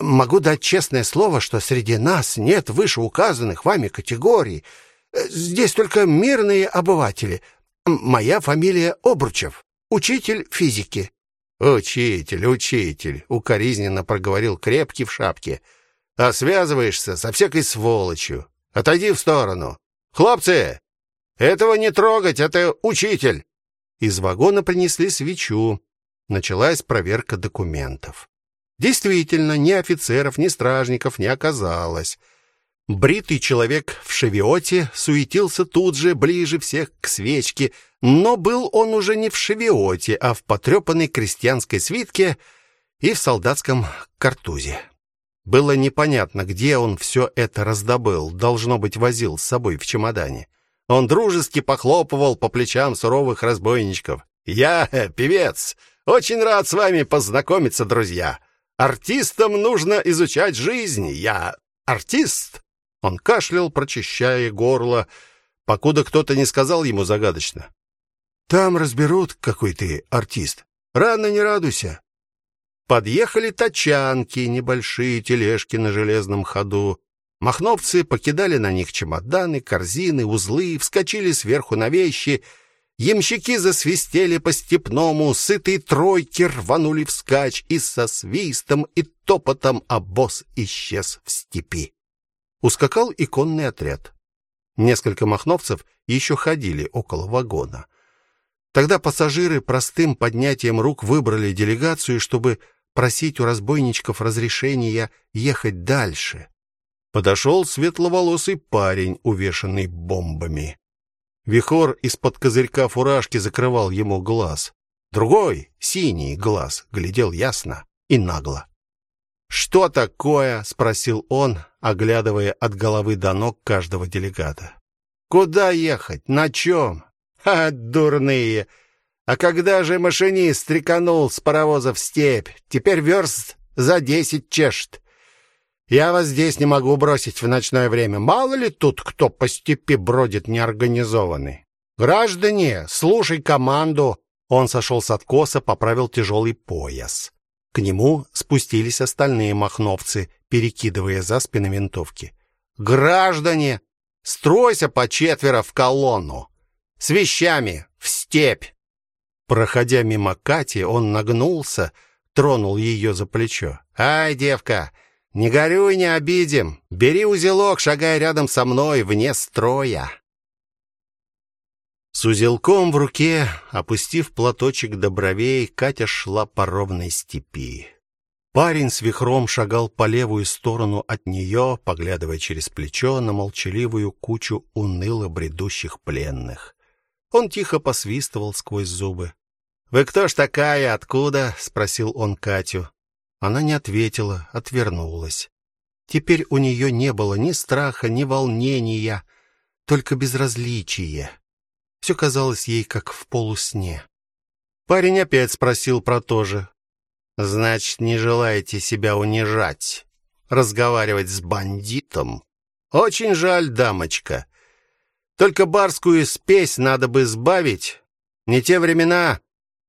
Могу дать честное слово, что среди нас нет вышеуказанных вами категорий. Э, здесь только мирные обыватели. Моя фамилия Обручев, учитель физики. Учитель, учитель, укоризненно проговорил крепкий в шапке. А связываешься со всякой сволочью. Отойди в сторону. Хлопцы, этого не трогать, это учитель. Из вагона принесли свечу. Началась проверка документов. Действительно, ни офицеров, ни стражников не оказалось. Бритый человек в шевиоте суетился тут же, ближе всех к свечке, но был он уже не в шевиоте, а в потрепанной крестьянской свитке и в солдатском картузе. Было непонятно, где он все это раздобыл, должно быть, возил с собой в чемодане. Он дружески похлопывал по плечам суровых разбойничков. "Я певец. Очень рад с вами познакомиться, друзья. Артистам нужно изучать жизнь. Я артист. Он кашлял, прочищая горло, покуда кто-то не сказал ему загадочно: "Там разберут, какой ты артист. Рано не радуйся". Подъехали тачанки, небольшие тележки на железном ходу. Махновцы покидали на них чемоданы, корзины, узлы, вскочили сверху на вещи. Ямщики засвистели по степному, сытые тройки рванули вскачь, и со свистом и топотом обоз исчез в степи ускакал и конный отряд. Несколько махновцев еще ходили около вагона. Тогда пассажиры простым поднятием рук выбрали делегацию, чтобы просить у разбойничков разрешения ехать дальше. Подошел светловолосый парень, увешанный бомбами. Вихор из-под козырька фуражки закрывал ему глаз. Другой, синий глаз, глядел ясно и нагло. Что такое? спросил он, оглядывая от головы до ног каждого делегата. Куда ехать? На чем? А, дурные. А когда же машинист стреканул с паровоза в степь? Теперь верст за десять чешет. Я вас здесь не могу бросить в ночное время. Мало ли тут кто по степи бродит неорганизованный. Граждане, слушай команду. Он сошел с откоса, поправил тяжелый пояс. К нему спустились остальные махновцы, перекидывая за спины винтовки. Граждане, стройся по четверо в колонну. С вещами в степь. Проходя мимо Кати, он нагнулся, тронул ее за плечо. Ай, девка, не горюй, не обидим. Бери узелок, шагай рядом со мной вне строя. С узелком в руке, опустив платочек до бровей, Катя шла по ровной степи. Парень с вихром шагал по левую сторону от нее, поглядывая через плечо на молчаливую кучу уныло бредущих пленных. Он тихо посвистывал сквозь зубы. "Вы кто ж такая? Откуда?" спросил он Катю. Она не ответила, отвернулась. Теперь у нее не было ни страха, ни волнения, только безразличие. Все казалось ей как в полусне. Парень опять спросил про то же. Значит, не желаете себя унижать, разговаривать с бандитом? Очень жаль, дамочка. Только барскую спесь надо бы сбавить. Не те времена.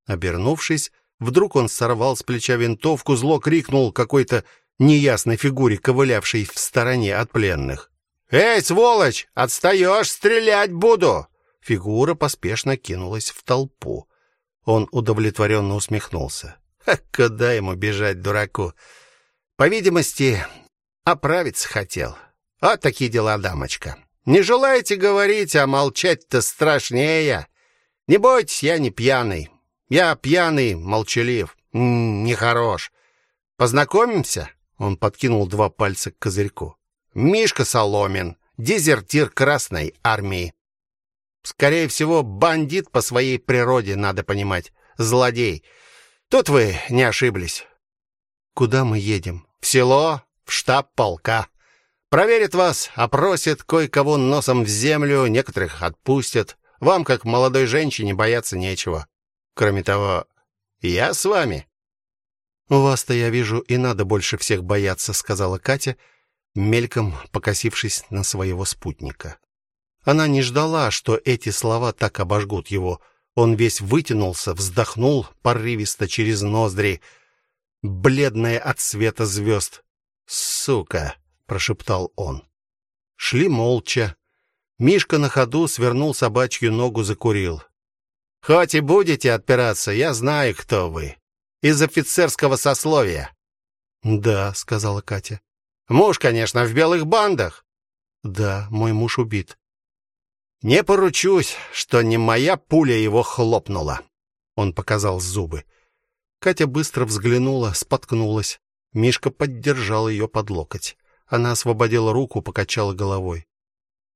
Обернувшись, вдруг он сорвал с плеча винтовку, зло крикнул какой-то неясной фигуре, ковылявшей в стороне от пленных. «Эй, сволочь, отстаешь, стрелять буду!» Фигура поспешно кинулась в толпу. Он удовлетворенно усмехнулся. Ха, куда ему бежать, дураку? По видимости, оправиться хотел. А такие дела, дамочка. Не желаете говорить, а молчать-то страшнее. Не бойтесь, я не пьяный. Я пьяный, молчалив, нехорош. Познакомимся? Он подкинул два пальца к козырьку. Мишка Соломин, дезертир Красной армии. Скорее всего, бандит по своей природе, надо понимать, злодей. Тут вы не ошиблись. Куда мы едем? В село, в штаб полка. Проверят вас, опросят кое-кого носом в землю, некоторых отпустят. Вам, как молодой женщине, бояться нечего. Кроме того, я с вами. Вас-то я вижу и надо больше всех бояться, сказала Катя, мельком покосившись на своего спутника. Она не ждала, что эти слова так обожгут его. Он весь вытянулся, вздохнул порывисто через ноздри, бледная от света звезд. "Сука", прошептал он. Шли молча. Мишка на ходу свернул собачью ногу, закурил. Хоть и будете отпираться, я знаю, кто вы. Из офицерского сословия. Да, сказала Катя. Муж, конечно, в белых бандах. Да, мой муж убит. Не поручусь, что не моя пуля его хлопнула. Он показал зубы. Катя быстро взглянула, споткнулась. Мишка поддержал ее под локоть. Она освободила руку, покачала головой.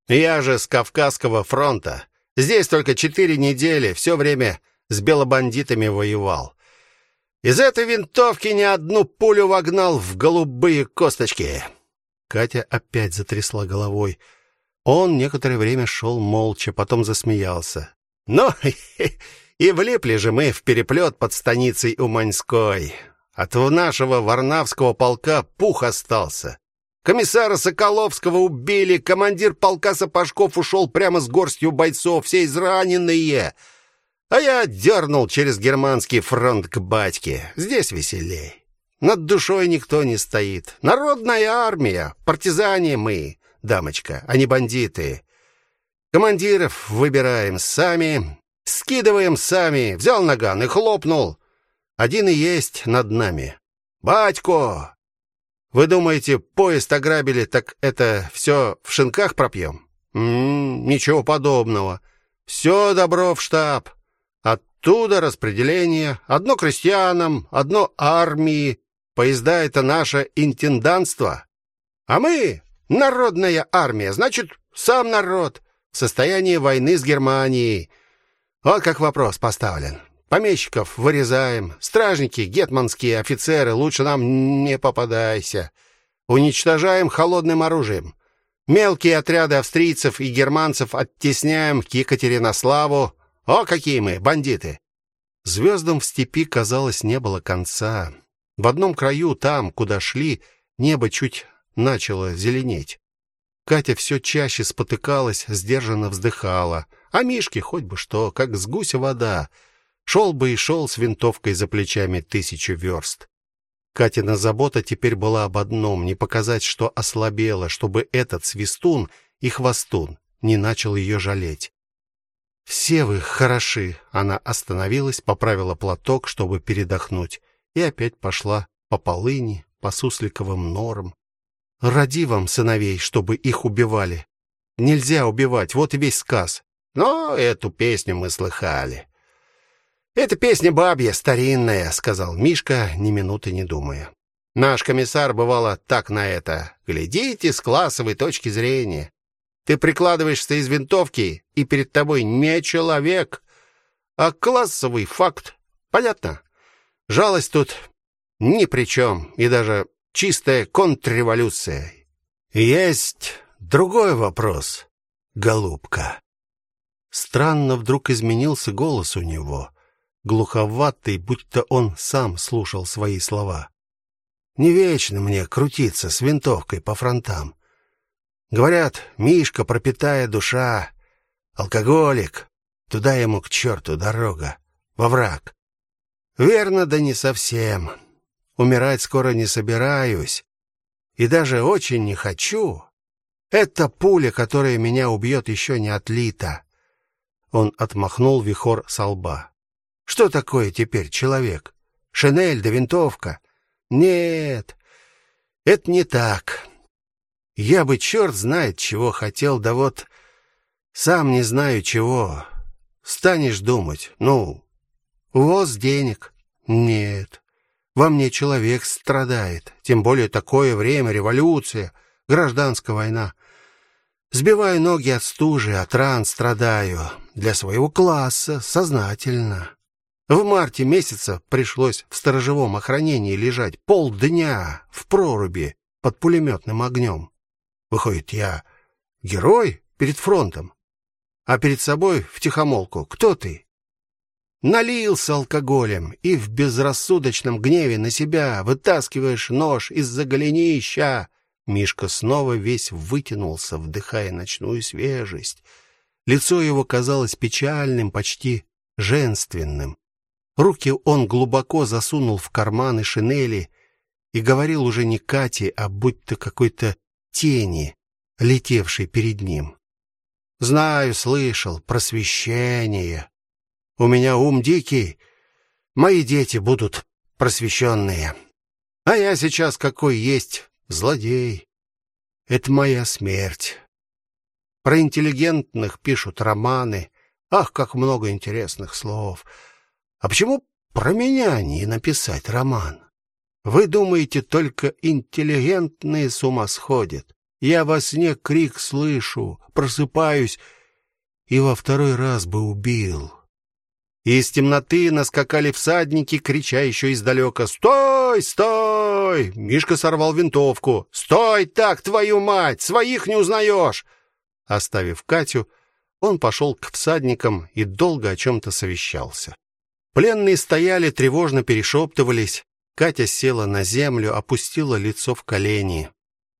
Я же с Кавказского фронта. Здесь только четыре недели, все время с белобандитами воевал. Из этой винтовки ни одну пулю вогнал в голубые косточки. Катя опять затрясла головой. Он некоторое время шел молча, потом засмеялся. "Ну, и влипли же мы в переплет под станицей Уманской. От нашего Варнавского полка пух остался. Комиссара Соколовского убили, командир полка Сапожков ушел прямо с горстью бойцов, все израненные. А я дернул через германский фронт к батьке. Здесь веселей. Над душой никто не стоит. Народная армия, партизане мы дамочка, а не бандиты. Командиров выбираем сами, скидываем сами. Взял наган и хлопнул. Один и есть над нами. Батько, вы думаете, поезд ограбили, так это все в шинках пропьем? М ничего подобного. Все добро в штаб. Оттуда распределение. Одно крестьянам, одно армии. Поезда — это наше интендантство. А мы Народная армия, значит, сам народ в состоянии войны с Германией. Вот как вопрос поставлен. Помещиков вырезаем, стражники, гетманские офицеры, лучше нам не попадайся. Уничтожаем холодным оружием. Мелкие отряды австрийцев и германцев оттесняем к Екатеринославу. О, какие мы бандиты. Звездам в степи, казалось, не было конца. В одном краю, там, куда шли, небо чуть начало зеленеть. Катя все чаще спотыкалась, сдержанно вздыхала. А Мишке хоть бы что, как с гуся вода. Шел бы и шел с винтовкой за плечами тысячу верст. Катина забота теперь была об одном не показать, что ослабела, чтобы этот свистун и хвостун не начал ее жалеть. Все вы хороши. Она остановилась, поправила платок, чтобы передохнуть, и опять пошла по полыни, по сусликовым норам. Роди вам сыновей, чтобы их убивали. Нельзя убивать, вот и весь сказ. Но эту песню мы слыхали. Эта песня бабья, старинная, сказал Мишка, ни минуты не думая. Наш комиссар бывало так на это: глядите с классовой точки зрения. Ты прикладываешься из винтовки, и перед тобой не человек, а классовый факт. Понятно? Жалость тут ни при чем, и даже чистая контрреволюция. Есть другой вопрос, голубка. Странно вдруг изменился голос у него, глуховатый, будто он сам слушал свои слова. Не вечно мне крутиться с винтовкой по фронтам. Говорят, Мишка пропитая душа, алкоголик, туда ему к черту дорога, во враг. Верно, да не совсем. Умирать скоро не собираюсь, и даже очень не хочу. Эта пуля, которая меня убьет, еще не отлита. Он отмахнул вихор со лба. Что такое теперь человек? Шинель да винтовка? Нет. Это не так. Я бы черт знает чего хотел, да вот сам не знаю чего. Станешь думать: ну, воз денег. Нет. Во мне человек страдает, тем более такое время, революция, гражданская война. Сбиваю ноги от стужи, от ран страдаю для своего класса сознательно. В марте месяца пришлось в сторожевом охранении лежать полдня в проруби под пулеметным огнем. Выходит, я герой перед фронтом, а перед собой в тихомолку кто ты? Налился алкоголем и в безрассудочном гневе на себя вытаскиваешь нож из-за голенища. Мишка снова весь вытянулся, вдыхая ночную свежесть. Лицо его казалось печальным, почти женственным. Руки он глубоко засунул в карманы шинели и говорил уже не Кате, а будто какой-то тени, летевшей перед ним. Знаю, слышал просвещение. У меня ум дикий. Мои дети будут просвещенные. А я сейчас какой есть, злодей. Это моя смерть. Про интеллигентных пишут романы. Ах, как много интересных слов. А почему про меня не написать роман? Вы думаете, только интеллигентные с ума сходят? Я во сне крик слышу, просыпаюсь и во второй раз бы убил. Из темноты наскакали всадники, крича еще издалека «Стой! Стой!» Мишка сорвал винтовку. «Стой так, твою мать! Своих не узнаешь!» Оставив Катю, он пошел к всадникам и долго о чем то совещался. Пленные стояли, тревожно перешептывались. Катя села на землю, опустила лицо в колени.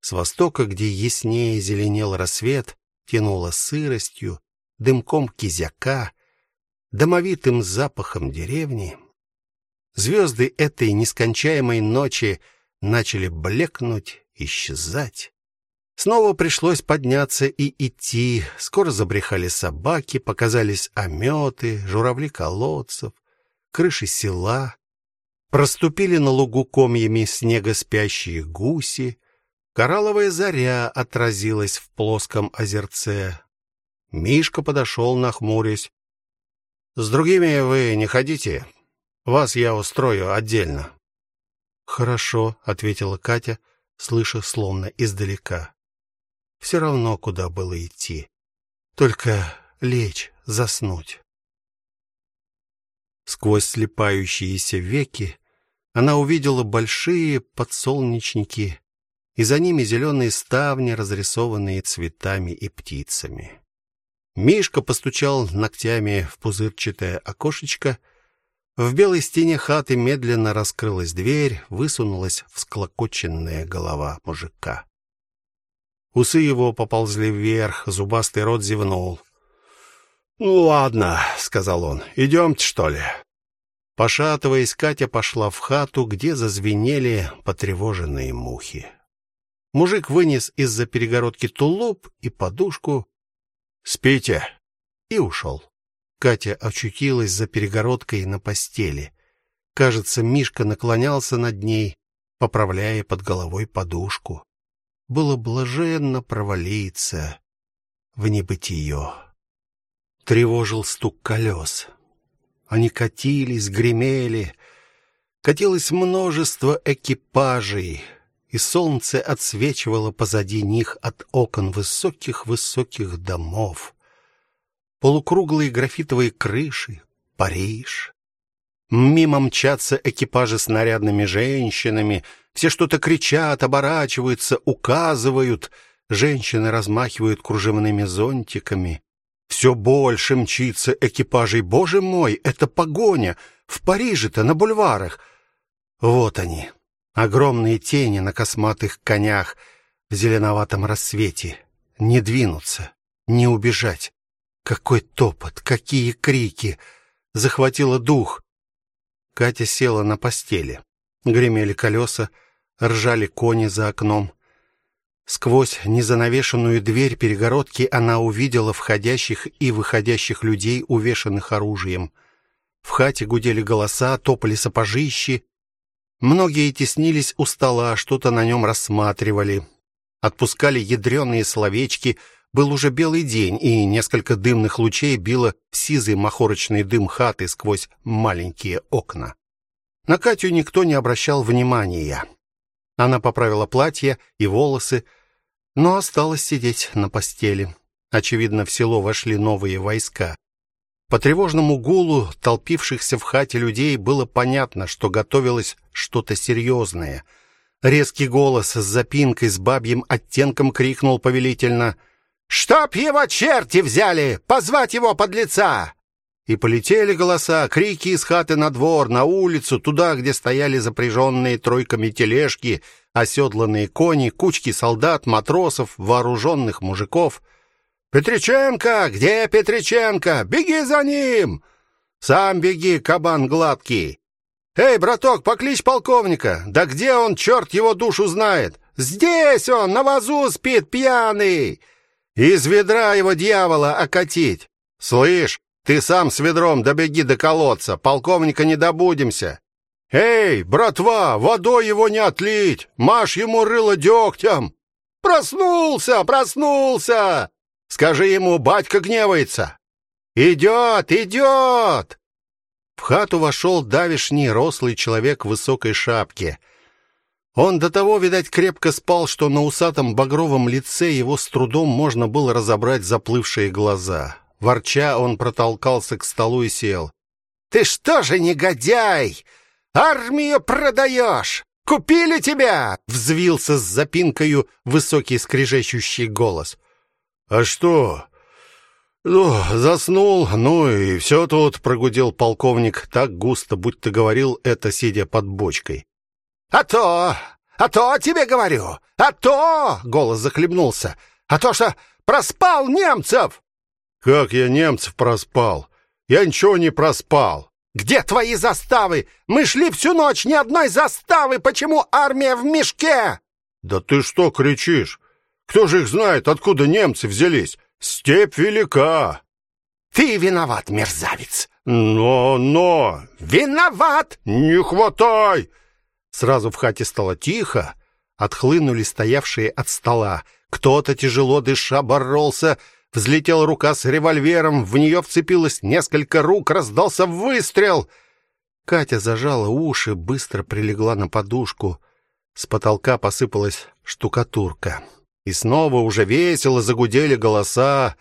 С востока, где яснее зеленел рассвет, тянуло сыростью, дымком кизяка, домовитым запахом деревни. Звезды этой нескончаемой ночи начали блекнуть, исчезать. Снова пришлось подняться и идти. Скоро забрехали собаки, показались ометы, журавли колодцев, крыши села. Проступили на лугу комьями снега спящие гуси. Коралловая заря отразилась в плоском озерце. Мишка подошел, нахмурясь. С другими вы не ходите. Вас я устрою отдельно. Хорошо, ответила Катя, слыша словно издалека. Все равно куда было идти. Только лечь, заснуть. Сквозь слепающиеся веки она увидела большие подсолнечники, и за ними зеленые ставни, разрисованные цветами и птицами. Мишка постучал ногтями в пузырчатое окошечко. В белой стене хаты медленно раскрылась дверь, высунулась всклокоченная голова мужика. Усы его поползли вверх, зубастый рот зевнул. "Ну ладно", сказал он. "Идемте, что ли?" Пошатываясь, Катя пошла в хату, где зазвенели потревоженные мухи. Мужик вынес из-за перегородки тулуп и подушку, Спите!» и ушел. Катя очутилась за перегородкой на постели. Кажется, Мишка наклонялся над ней, поправляя под головой подушку. Было блаженно провалиться в небытие. Тревожил стук колес. Они катились, гремели. Катилось множество экипажей, и солнце отсвечивало позади них от окон высоких-высоких домов. Полукруглые графитовые крыши, Париж. Мимо мчатся экипажи с нарядными женщинами, все что-то кричат, оборачиваются, указывают. Женщины размахивают кружевными зонтиками. Все больше мчится экипажей. Боже мой, это погоня! В Париже-то на бульварах. Вот они, огромные тени на косматых конях в зеленоватом рассвете. Не двинуться, не убежать. Какой топот, какие крики! Захватило дух. Катя села на постели. Гремели колеса, ржали кони за окном. Сквозь незанавешенную дверь перегородки она увидела входящих и выходящих людей, увешанных оружием. В хате гудели голоса, топали сапожищи. Многие теснились у стола, что-то на нем рассматривали. Отпускали ядреные словечки. Был уже белый день, и несколько дымных лучей било в сизый махорочный дым хаты сквозь маленькие окна. На Катю никто не обращал внимания. Она поправила платье и волосы, но осталась сидеть на постели. Очевидно, в село вошли новые войска. По тревожному гулу толпившихся в хате людей было понятно, что готовилось что-то серьезное. Резкий голос с запинкой с бабьим оттенком крикнул повелительно: "Чтоб его черти взяли, позвать его подлеца!" И полетели голоса, крики из хаты на двор, на улицу, туда, где стояли запряженные тройками тележки, оседланные кони, кучки солдат, матросов, вооруженных мужиков. Петриченко, где Петриченко? Беги за ним! Сам беги, кабан гладкий. Эй, браток, поклич полковника. Да где он, черт его душу знает? Здесь он, на вазу спит пьяный. Из ведра его дьявола окатить. Слышь, ты сам с ведром добеги до колодца, полковника не добудемся. Эй, братва, водой его не отлить, маш ему рыло дегтем. Проснулся, проснулся. Скажи ему, батька гневается. Идет, идет. В хату вошел давишний рослый человек в высокой шапке. Он до того, видать, крепко спал, что на усатом багровом лице его с трудом можно было разобрать заплывшие глаза. Ворча, он протолкался к столу и сел. Ты что же негодяй? Армию продаешь! Купили тебя! взвился с запинкою высокий скрежещущий голос. А что? Ну, заснул, ну и все тут, прогудел полковник так густо, будто говорил это сидя под бочкой. А то, а то тебе говорю, а то, голос захлебнулся. А то что проспал немцев. Как я немцев проспал? Я ничего не проспал. Где твои заставы? Мы шли всю ночь, ни одной заставы. Почему армия в мешке? Да ты что кричишь? Кто же их знает, откуда немцы взялись? Степь велика. Ты виноват, мерзавец. Но, но, виноват. Не хватай. Сразу в хате стало тихо, отхлынули стоявшие от стола. Кто-то тяжело дыша боролся Взлетела рука с револьвером, в нее вцепилось несколько рук, раздался выстрел. Катя зажала уши, быстро прилегла на подушку. С потолка посыпалась штукатурка. И снова уже весело загудели голоса.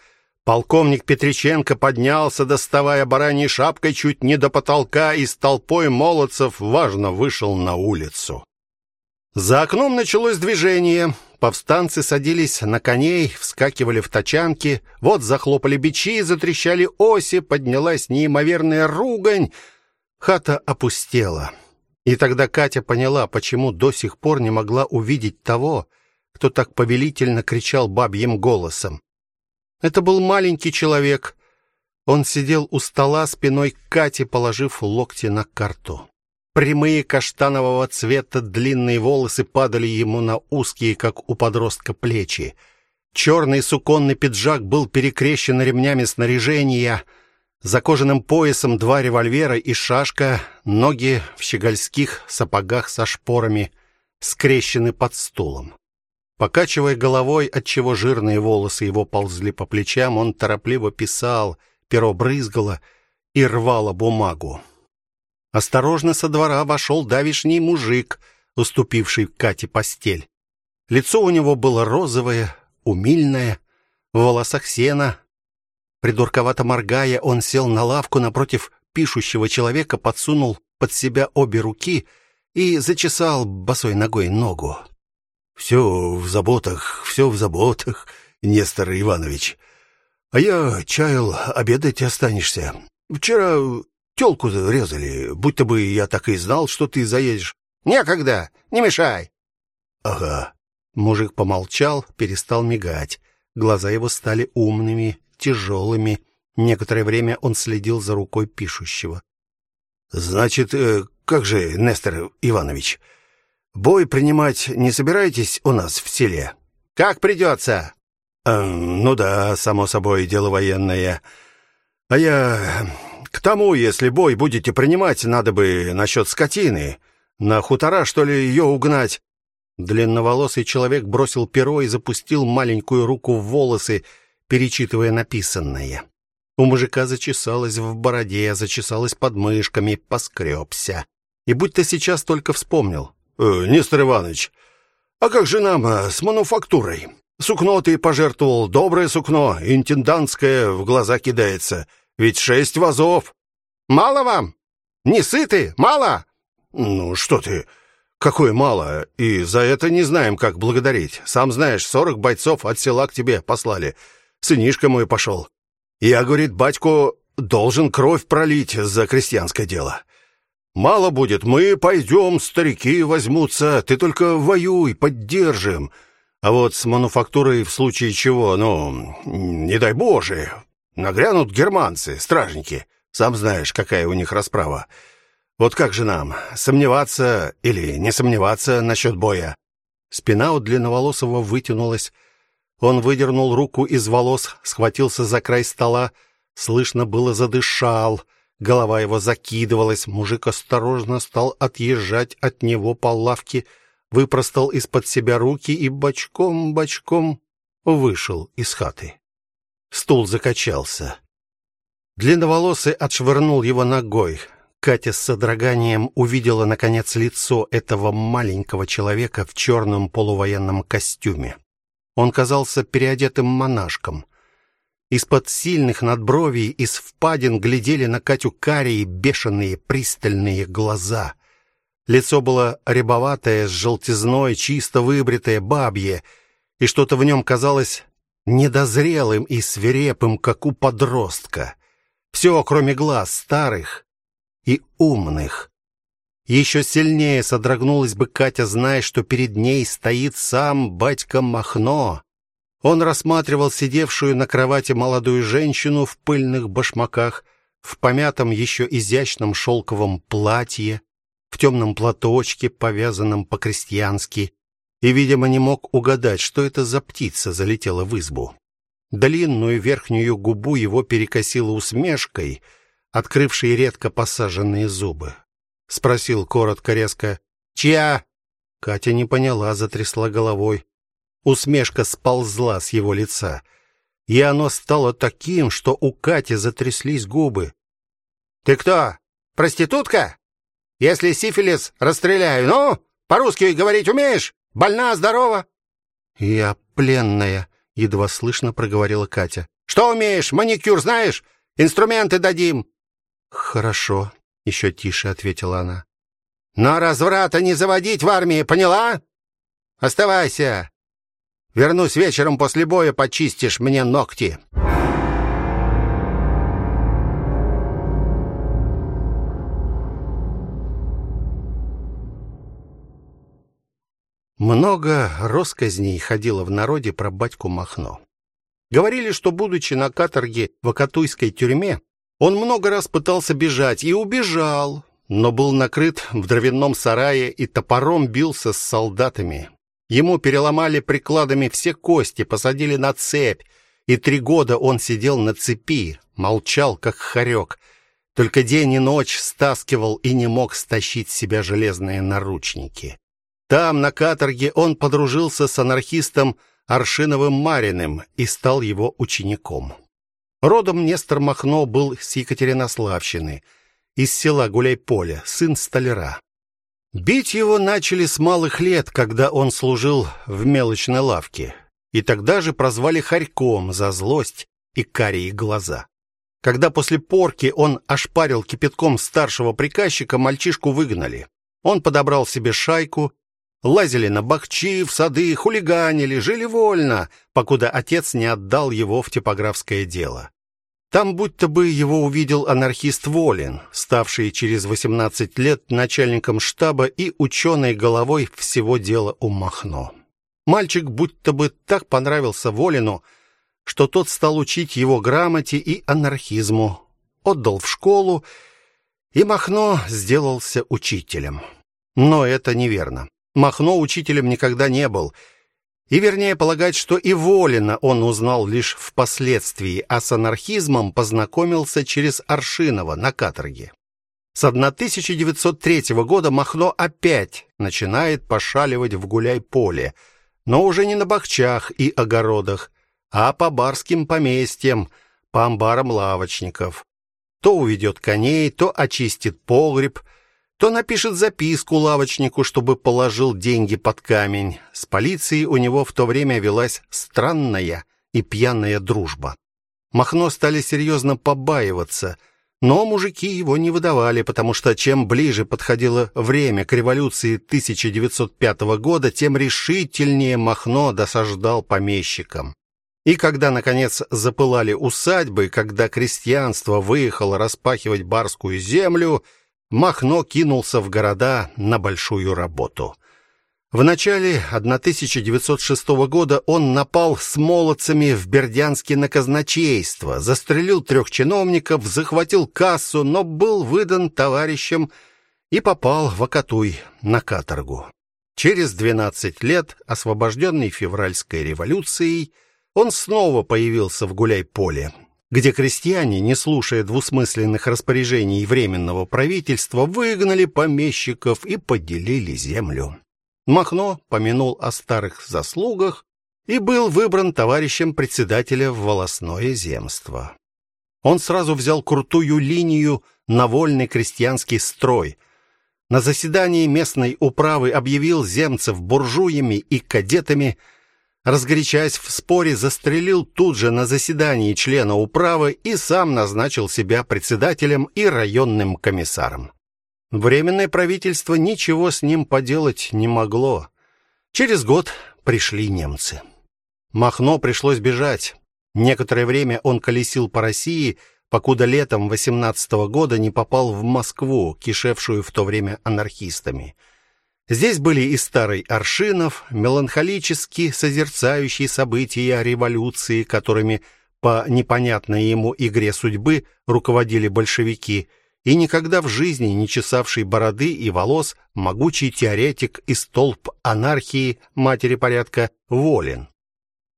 Полковник Петриченко поднялся, доставая бараньей шапкой чуть не до потолка, и с толпой молодцев важно вышел на улицу. За окном началось движение. Повстанцы садились на коней, вскакивали в тачанки, вот захлопали бичи, затрещали оси, поднялась неимоверная ругань. Хата опустела. И тогда Катя поняла, почему до сих пор не могла увидеть того, кто так повелительно кричал бабьим голосом. Это был маленький человек. Он сидел у стола спиной к Кате, положив локти на карту. Прямые каштанового цвета длинные волосы падали ему на узкие, как у подростка, плечи. Черный суконный пиджак был перекрещен ремнями снаряжения. За кожаным поясом два револьвера и шашка, ноги в щегольских сапогах со шпорами, скрещены под стулом. Покачивая головой, от чего жирные волосы его ползли по плечам, он торопливо писал, перо брызгало и рвало бумагу. Осторожно со двора вошел давишний мужик, уступивший Кате постель. Лицо у него было розовое, умильное, в волосах сена. Придурковато моргая, он сел на лавку напротив пишущего человека, подсунул под себя обе руки и зачесал босой ногой ногу. Все в заботах, все в заботах, Нестор Иванович. А я чаял, обедать останешься. Вчера тёлку резали, будто бы я так и знал, что ты заедешь. Некогда, не мешай. Ага. Мужик помолчал, перестал мигать. Глаза его стали умными, тяжелыми. Некоторое время он следил за рукой пишущего. Значит, э, как же, Нестор Иванович, бой принимать не собираетесь у нас в селе? Как придется. Э, ну да, само собой, дело военное. А я к тому, если бой будете принимать, надо бы насчет скотины. На хутора, что ли, ее угнать? Длинноволосый человек бросил перо и запустил маленькую руку в волосы, перечитывая написанное. У мужика зачесалось в бороде, зачесалось под мышками, поскребся. И будто сейчас только вспомнил. «Э, «Нестор Иванович, а как же нам э, с мануфактурой? Сукно ты пожертвовал, доброе сукно, интендантское в глаза кидается. Ведь шесть вазов. Мало вам? Не сыты? Мало? Ну что ты? Какое мало? И за это не знаем, как благодарить. Сам знаешь, сорок бойцов от села к тебе послали. Сынишка мой пошел. Я, говорит, батьку должен кровь пролить за крестьянское дело. Мало будет, мы пойдем, старики возьмутся. Ты только воюй, поддержим. А вот с мануфактурой в случае чего, ну, не дай боже, Нагрянут германцы, стражники. Сам знаешь, какая у них расправа. Вот как же нам, сомневаться или не сомневаться насчет боя? Спина у длинноволосого вытянулась. Он выдернул руку из волос, схватился за край стола, слышно было задышал. Голова его закидывалась, мужик осторожно стал отъезжать от него по лавке, выпростал из-под себя руки и бочком-бочком вышел из хаты. Стул закачался. Длинноволосый отшвырнул его ногой. Катя с содроганием увидела наконец лицо этого маленького человека в черном полувоенном костюме. Он казался переодетым монашком. Из-под сильных надбровий из впадин глядели на Катю карие бешеные пристальные глаза. Лицо было рябоватое, с желтизной, чисто выбритое, бабье, и что-то в нем казалось недозрелым и свирепым, как у подростка. Все, кроме глаз старых и умных. Еще сильнее содрогнулась бы Катя, зная, что перед ней стоит сам батька Махно. Он рассматривал сидевшую на кровати молодую женщину в пыльных башмаках, в помятом еще изящном шелковом платье, в темном платочке, повязанном по-крестьянски, и, видимо, не мог угадать, что это за птица залетела в избу. Длинную верхнюю губу его перекосило усмешкой, открывшей редко посаженные зубы. Спросил коротко резко: "Чья?" Катя не поняла, затрясла головой. Усмешка сползла с его лица, и оно стало таким, что у Кати затряслись губы. "Ты кто? Проститутка? Если сифилис, расстреляю. Ну, по-русски говорить умеешь?" Больна, здорова? Я пленная, едва слышно проговорила Катя. Что умеешь? Маникюр знаешь? Инструменты дадим. Хорошо, еще тише ответила она. Но разврата не заводить в армии, поняла? Оставайся. Вернусь вечером после боя, почистишь мне ногти. Много россказней ходило в народе про батьку Махно. Говорили, что будучи на каторге в Акатуйской тюрьме, он много раз пытался бежать и убежал, но был накрыт в дровяном сарае и топором бился с солдатами. Ему переломали прикладами все кости, посадили на цепь, и три года он сидел на цепи, молчал как хорек, только день и ночь стаскивал и не мог стащить с себя железные наручники. Там, на каторге, он подружился с анархистом Аршиновым Мариным и стал его учеником. Родом Нестор Махно был с Екатеринославщины, из села Гуляйполя, сын столяра. Бить его начали с малых лет, когда он служил в мелочной лавке, и тогда же прозвали Харьком за злость и карие глаза. Когда после порки он ошпарил кипятком старшего приказчика, мальчишку выгнали. Он подобрал себе шайку лазили на бахчи, в сады, хулиганили, жили вольно, покуда отец не отдал его в типографское дело. Там будто бы его увидел анархист Волин, ставший через 18 лет начальником штаба и ученой головой всего дела у Махно. Мальчик будто бы так понравился Волину, что тот стал учить его грамоте и анархизму, отдал в школу, и Махно сделался учителем. Но это неверно. Махно учителем никогда не был. И вернее полагать, что и Волина он узнал лишь впоследствии, а с анархизмом познакомился через Аршинова на каторге. С 1903 года Махно опять начинает пошаливать в гуляй-поле, но уже не на бахчах и огородах, а по барским поместьям, по амбарам лавочников. То уведет коней, то очистит погреб, то напишет записку лавочнику, чтобы положил деньги под камень. С полицией у него в то время велась странная и пьяная дружба. Махно стали серьезно побаиваться, но мужики его не выдавали, потому что чем ближе подходило время к революции 1905 года, тем решительнее Махно досаждал помещикам. И когда наконец запылали усадьбы, когда крестьянство выехало распахивать барскую землю, Махно кинулся в города на большую работу. В начале 1906 года он напал с молодцами в Бердянске на казначейство, застрелил трех чиновников, захватил кассу, но был выдан товарищам и попал в Акатуй на каторгу. Через 12 лет, освобожденный февральской революцией, он снова появился в Гуляй-поле где крестьяне, не слушая двусмысленных распоряжений временного правительства, выгнали помещиков и поделили землю. Махно помянул о старых заслугах и был выбран товарищем председателя в волосное земство. Он сразу взял крутую линию на вольный крестьянский строй. На заседании местной управы объявил земцев буржуями и кадетами, разгорячаясь в споре, застрелил тут же на заседании члена управы и сам назначил себя председателем и районным комиссаром. Временное правительство ничего с ним поделать не могло. Через год пришли немцы. Махно пришлось бежать. Некоторое время он колесил по России, покуда летом 18 -го года не попал в Москву, кишевшую в то время анархистами. Здесь были и старый Аршинов, меланхолически созерцающий события революции, которыми по непонятной ему игре судьбы руководили большевики, и никогда в жизни не чесавший бороды и волос могучий теоретик и столб анархии матери порядка Волин.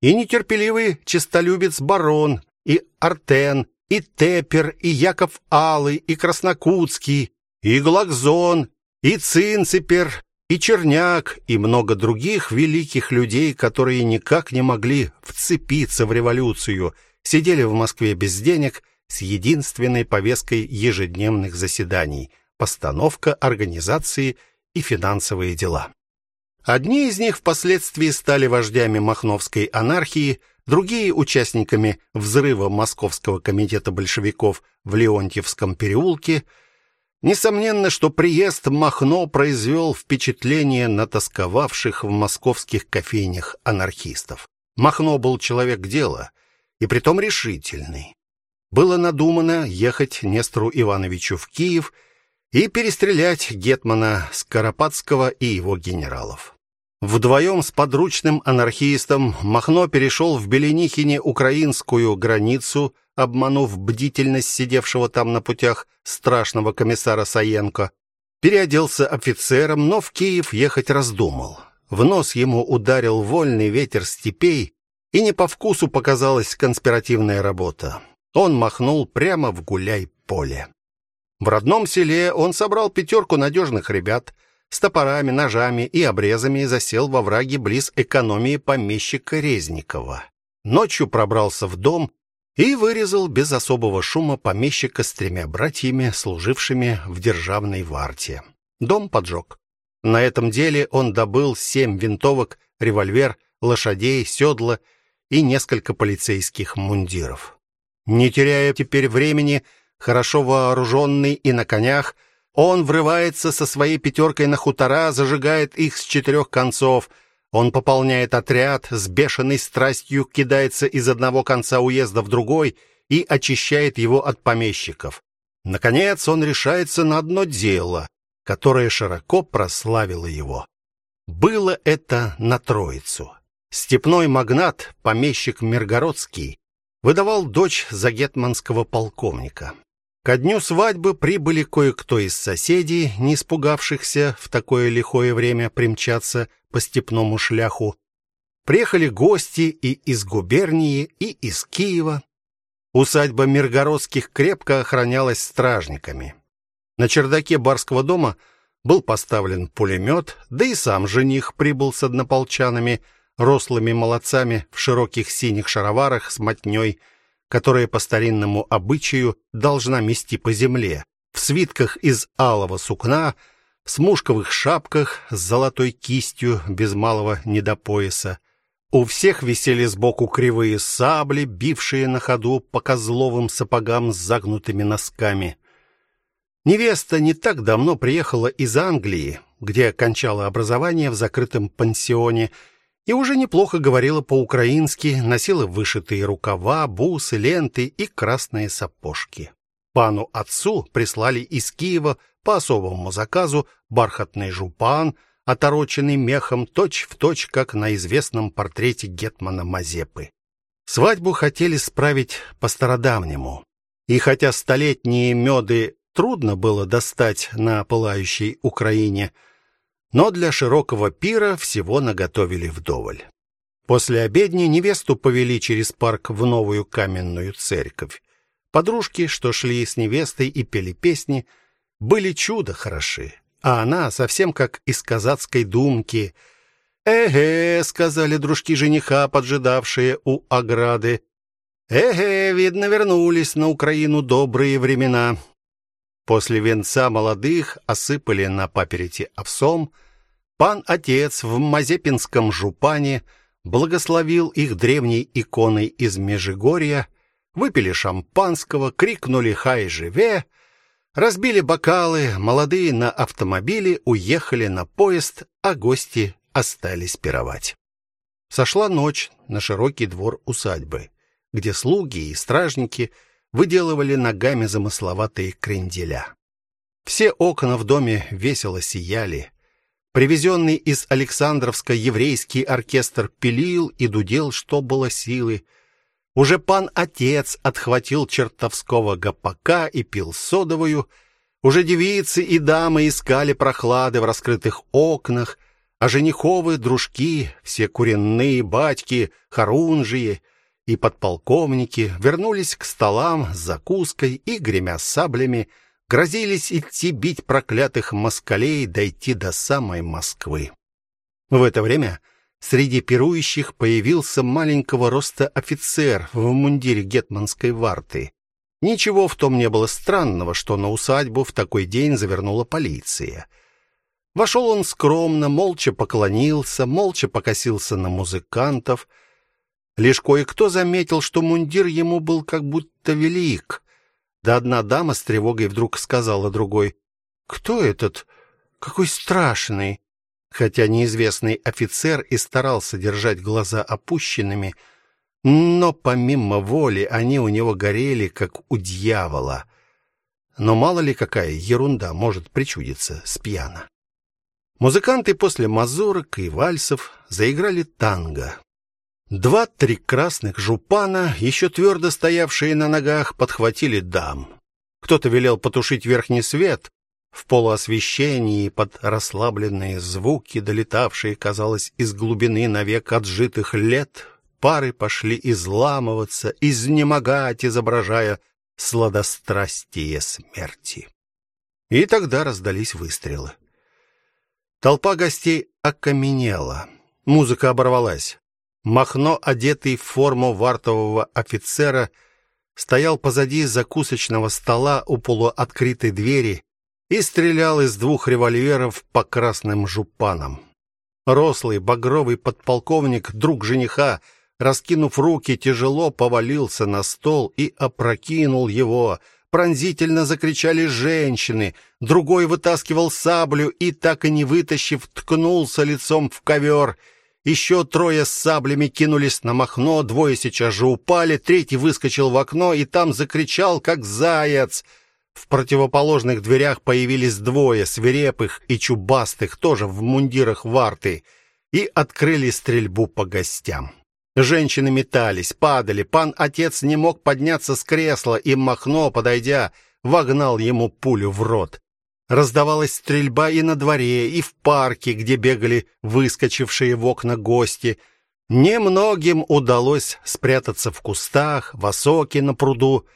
И нетерпеливый честолюбец барон, и Артен, и Тепер, и Яков Алый, и Краснокутский, и Глакзон, и Цинципер, и Черняк, и много других великих людей, которые никак не могли вцепиться в революцию, сидели в Москве без денег с единственной повесткой ежедневных заседаний: постановка организации и финансовые дела. Одни из них впоследствии стали вождями махновской анархии, другие участниками взрыва Московского комитета большевиков в Леонтьевском переулке – Несомненно, что приезд Махно произвел впечатление на тосковавших в московских кофейнях анархистов. Махно был человек дела, и притом решительный. Было надумано ехать Нестору Ивановичу в Киев и перестрелять гетмана Скоропадского и его генералов. Вдвоем с подручным анархистом Махно перешел в Беленихине украинскую границу, обманув бдительность сидевшего там на путях страшного комиссара Саенко. Переоделся офицером, но в Киев ехать раздумал. В нос ему ударил вольный ветер степей, и не по вкусу показалась конспиративная работа. Он махнул прямо в гуляй-поле. В родном селе он собрал пятерку надежных ребят с топорами, ножами и обрезами засел во враге близ экономии помещика Резникова. Ночью пробрался в дом и вырезал без особого шума помещика с тремя братьями, служившими в державной варте. Дом поджег. На этом деле он добыл семь винтовок, револьвер, лошадей, седла и несколько полицейских мундиров. Не теряя теперь времени, хорошо вооруженный и на конях, Он врывается со своей пятеркой на хутора, зажигает их с четырех концов. Он пополняет отряд, с бешеной страстью кидается из одного конца уезда в другой и очищает его от помещиков. Наконец он решается на одно дело, которое широко прославило его. Было это на Троицу. Степной магнат, помещик Миргородский, выдавал дочь за гетманского полковника. Ко дню свадьбы прибыли кое-кто из соседей, не испугавшихся в такое лихое время примчаться по степному шляху. Приехали гости и из губернии, и из Киева. Усадьба Миргородских крепко охранялась стражниками. На чердаке барского дома был поставлен пулемет, да и сам жених прибыл с однополчанами, рослыми молодцами в широких синих шароварах с мотней, которая по старинному обычаю должна мести по земле, в свитках из алого сукна, в смушковых шапках с золотой кистью без малого не до пояса. У всех висели сбоку кривые сабли, бившие на ходу по козловым сапогам с загнутыми носками. Невеста не так давно приехала из Англии, где окончала образование в закрытом пансионе и уже неплохо говорила по-украински, носила вышитые рукава, бусы, ленты и красные сапожки. Пану отцу прислали из Киева по особому заказу бархатный жупан, отороченный мехом точь-в-точь, точь, как на известном портрете гетмана Мазепы. Свадьбу хотели справить по-стародавнему. И хотя столетние меды трудно было достать на пылающей Украине, но для широкого пира всего наготовили вдоволь. После обедни невесту повели через парк в новую каменную церковь. Подружки, что шли с невестой и пели песни, были чудо хороши, а она совсем как из казацкой думки. "Эге", сказали дружки жениха, поджидавшие у ограды. "Эге, видно, вернулись на Украину добрые времена". После венца молодых осыпали на паперти овсом. Пан отец в Мазепинском жупане благословил их древней иконой из Межигорья, выпили шампанского, крикнули хай живе, разбили бокалы, молодые на автомобиле уехали на поезд, а гости остались пировать. Сошла ночь на широкий двор усадьбы, где слуги и стражники выделывали ногами замысловатые кренделя. Все окна в доме весело сияли. Привезенный из Александровска еврейский оркестр пилил и дудел, что было силы. Уже пан отец отхватил чертовского гопака и пил содовую. Уже девицы и дамы искали прохлады в раскрытых окнах, а жениховы дружки, все куренные батьки, хорунжие — и подполковники вернулись к столам с закуской и гремя саблями грозились идти бить проклятых москалей, дойти до самой Москвы. В это время среди пирующих появился маленького роста офицер в мундире гетманской варты. Ничего в том не было странного, что на усадьбу в такой день завернула полиция. Вошел он скромно, молча поклонился, молча покосился на музыкантов — Лишь кое-кто заметил, что мундир ему был как будто велик. Да одна дама с тревогой вдруг сказала другой: "Кто этот? Какой страшный!" Хотя неизвестный офицер и старался держать глаза опущенными, но помимо воли они у него горели как у дьявола. Но мало ли какая ерунда может причудиться с пьяна. Музыканты после мазурок и вальсов заиграли танго. Два-три красных жупана, еще твердо стоявшие на ногах, подхватили дам. Кто-то велел потушить верхний свет. В полуосвещении под расслабленные звуки, долетавшие, казалось, из глубины навек отжитых лет, пары пошли изламываться, изнемогать, изображая сладострастие смерти. И тогда раздались выстрелы. Толпа гостей окаменела. Музыка оборвалась. Махно, одетый в форму вартового офицера, стоял позади закусочного стола у полуоткрытой двери и стрелял из двух револьверов по красным жупанам. Рослый багровый подполковник, друг жениха, раскинув руки, тяжело повалился на стол и опрокинул его, пронзительно закричали женщины, другой вытаскивал саблю и так и не вытащив, ткнулся лицом в ковер. Еще трое с саблями кинулись на Махно, двое сейчас же упали, третий выскочил в окно и там закричал как заяц. В противоположных дверях появились двое свирепых и чубастых, тоже в мундирах варты, и открыли стрельбу по гостям. Женщины метались, падали. Пан отец не мог подняться с кресла, и Махно, подойдя, вогнал ему пулю в рот. Раздавалась стрельба и на дворе, и в парке, где бегали выскочившие в окна гости. Немногим удалось спрятаться в кустах, в осоке на пруду.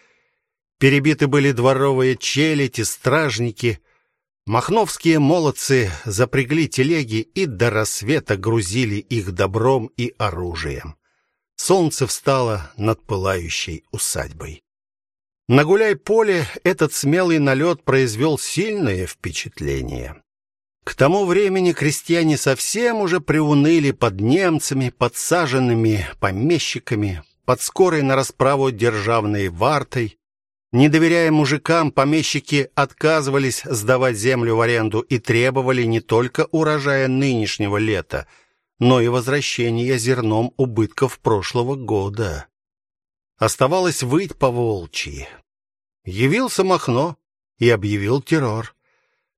Перебиты были дворовые челяди, стражники. Махновские молодцы запрягли телеги и до рассвета грузили их добром и оружием. Солнце встало над пылающей усадьбой. На гуляй-поле этот смелый налет произвел сильное впечатление. К тому времени крестьяне совсем уже приуныли под немцами, подсаженными помещиками, под скорой на расправу державной вартой. Не доверяя мужикам, помещики отказывались сдавать землю в аренду и требовали не только урожая нынешнего лета, но и возвращения зерном убытков прошлого года. Оставалось выть по волчьи. Явился Махно и объявил террор.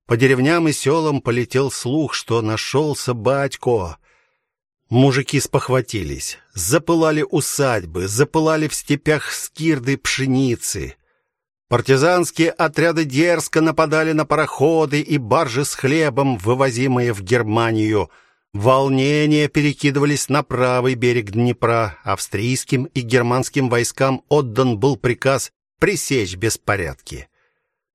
По деревням и селам полетел слух, что нашелся батько. Мужики спохватились, запылали усадьбы, запылали в степях скирды пшеницы. Партизанские отряды дерзко нападали на пароходы и баржи с хлебом, вывозимые в Германию. Волнения перекидывались на правый берег Днепра. Австрийским и германским войскам отдан был приказ пресечь беспорядки.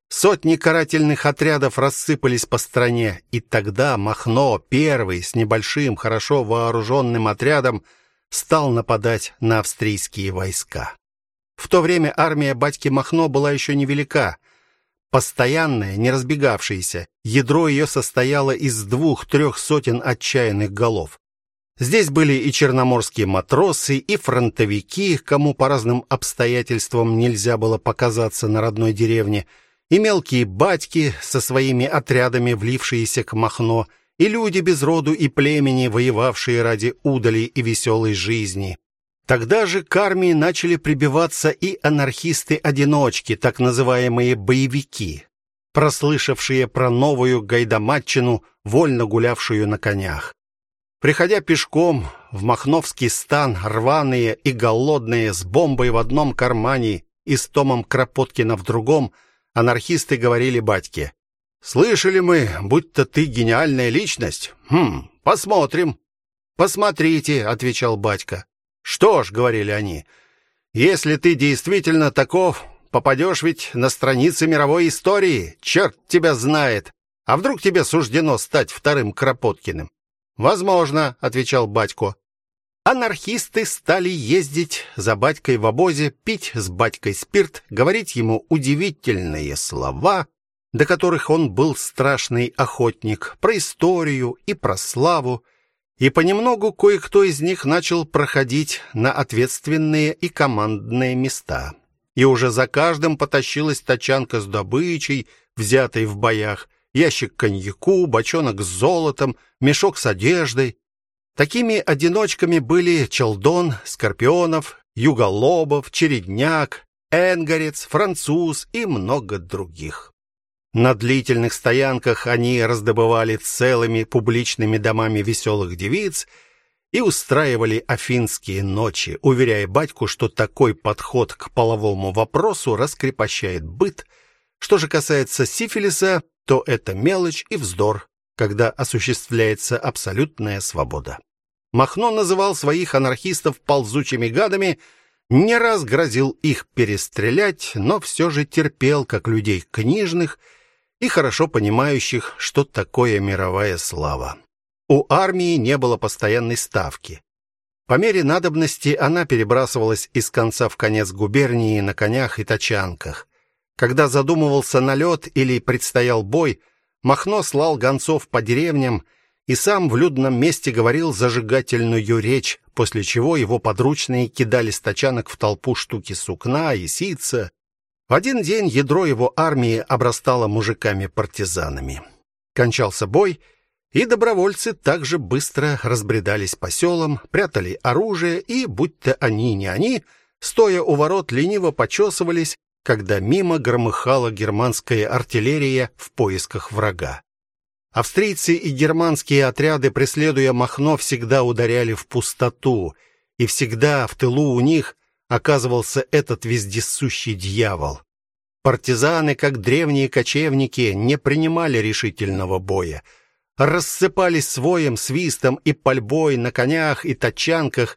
Сотни карательных отрядов рассыпались по стране, и тогда Махно, первый с небольшим, хорошо вооруженным отрядом, стал нападать на австрийские войска. В то время армия батьки Махно была еще невелика, постоянная, не разбегавшаяся. Ядро ее состояло из двух-трех сотен отчаянных голов. Здесь были и черноморские матросы, и фронтовики, кому по разным обстоятельствам нельзя было показаться на родной деревне, и мелкие батьки со своими отрядами, влившиеся к Махно, и люди без роду и племени, воевавшие ради удали и веселой жизни. Тогда же к армии начали прибиваться и анархисты-одиночки, так называемые боевики, прослышавшие про новую гайдамаччину, вольно гулявшую на конях. Приходя пешком в Махновский стан, рваные и голодные, с бомбой в одном кармане и с томом Кропоткина в другом, анархисты говорили батьке: "Слышали мы, будто ты гениальная личность. Хм, посмотрим". "Посмотрите", отвечал батька. Что ж, говорили они, если ты действительно таков, попадешь ведь на страницы мировой истории. Черт тебя знает. А вдруг тебе суждено стать вторым Кропоткиным? Возможно, отвечал батько. Анархисты стали ездить за батькой в обозе, пить с батькой спирт, говорить ему удивительные слова, до которых он был страшный охотник, про историю и про славу, и понемногу кое-кто из них начал проходить на ответственные и командные места. И уже за каждым потащилась тачанка с добычей, взятой в боях, ящик коньяку, бочонок с золотом, мешок с одеждой. Такими одиночками были Челдон, Скорпионов, Юголобов, Чередняк, Энгорец, Француз и много других. На длительных стоянках они раздобывали целыми публичными домами веселых девиц и устраивали афинские ночи, уверяя батьку, что такой подход к половому вопросу раскрепощает быт. Что же касается сифилиса, то это мелочь и вздор, когда осуществляется абсолютная свобода. Махно называл своих анархистов ползучими гадами, не раз грозил их перестрелять, но все же терпел, как людей книжных и хорошо понимающих, что такое мировая слава. У армии не было постоянной ставки. По мере надобности она перебрасывалась из конца в конец губернии на конях и тачанках. Когда задумывался налет или предстоял бой, Махно слал гонцов по деревням и сам в людном месте говорил зажигательную речь, после чего его подручные кидали с тачанок в толпу штуки сукна и ситца, В один день ядро его армии обрастало мужиками-партизанами. Кончался бой, и добровольцы также быстро разбредались по селам, прятали оружие и, будь-то они не они, стоя у ворот лениво почесывались, когда мимо громыхала германская артиллерия в поисках врага. Австрийцы и германские отряды, преследуя Махно, всегда ударяли в пустоту, и всегда в тылу у них оказывался этот вездесущий дьявол. Партизаны, как древние кочевники, не принимали решительного боя, рассыпались своим свистом и пальбой на конях и тачанках,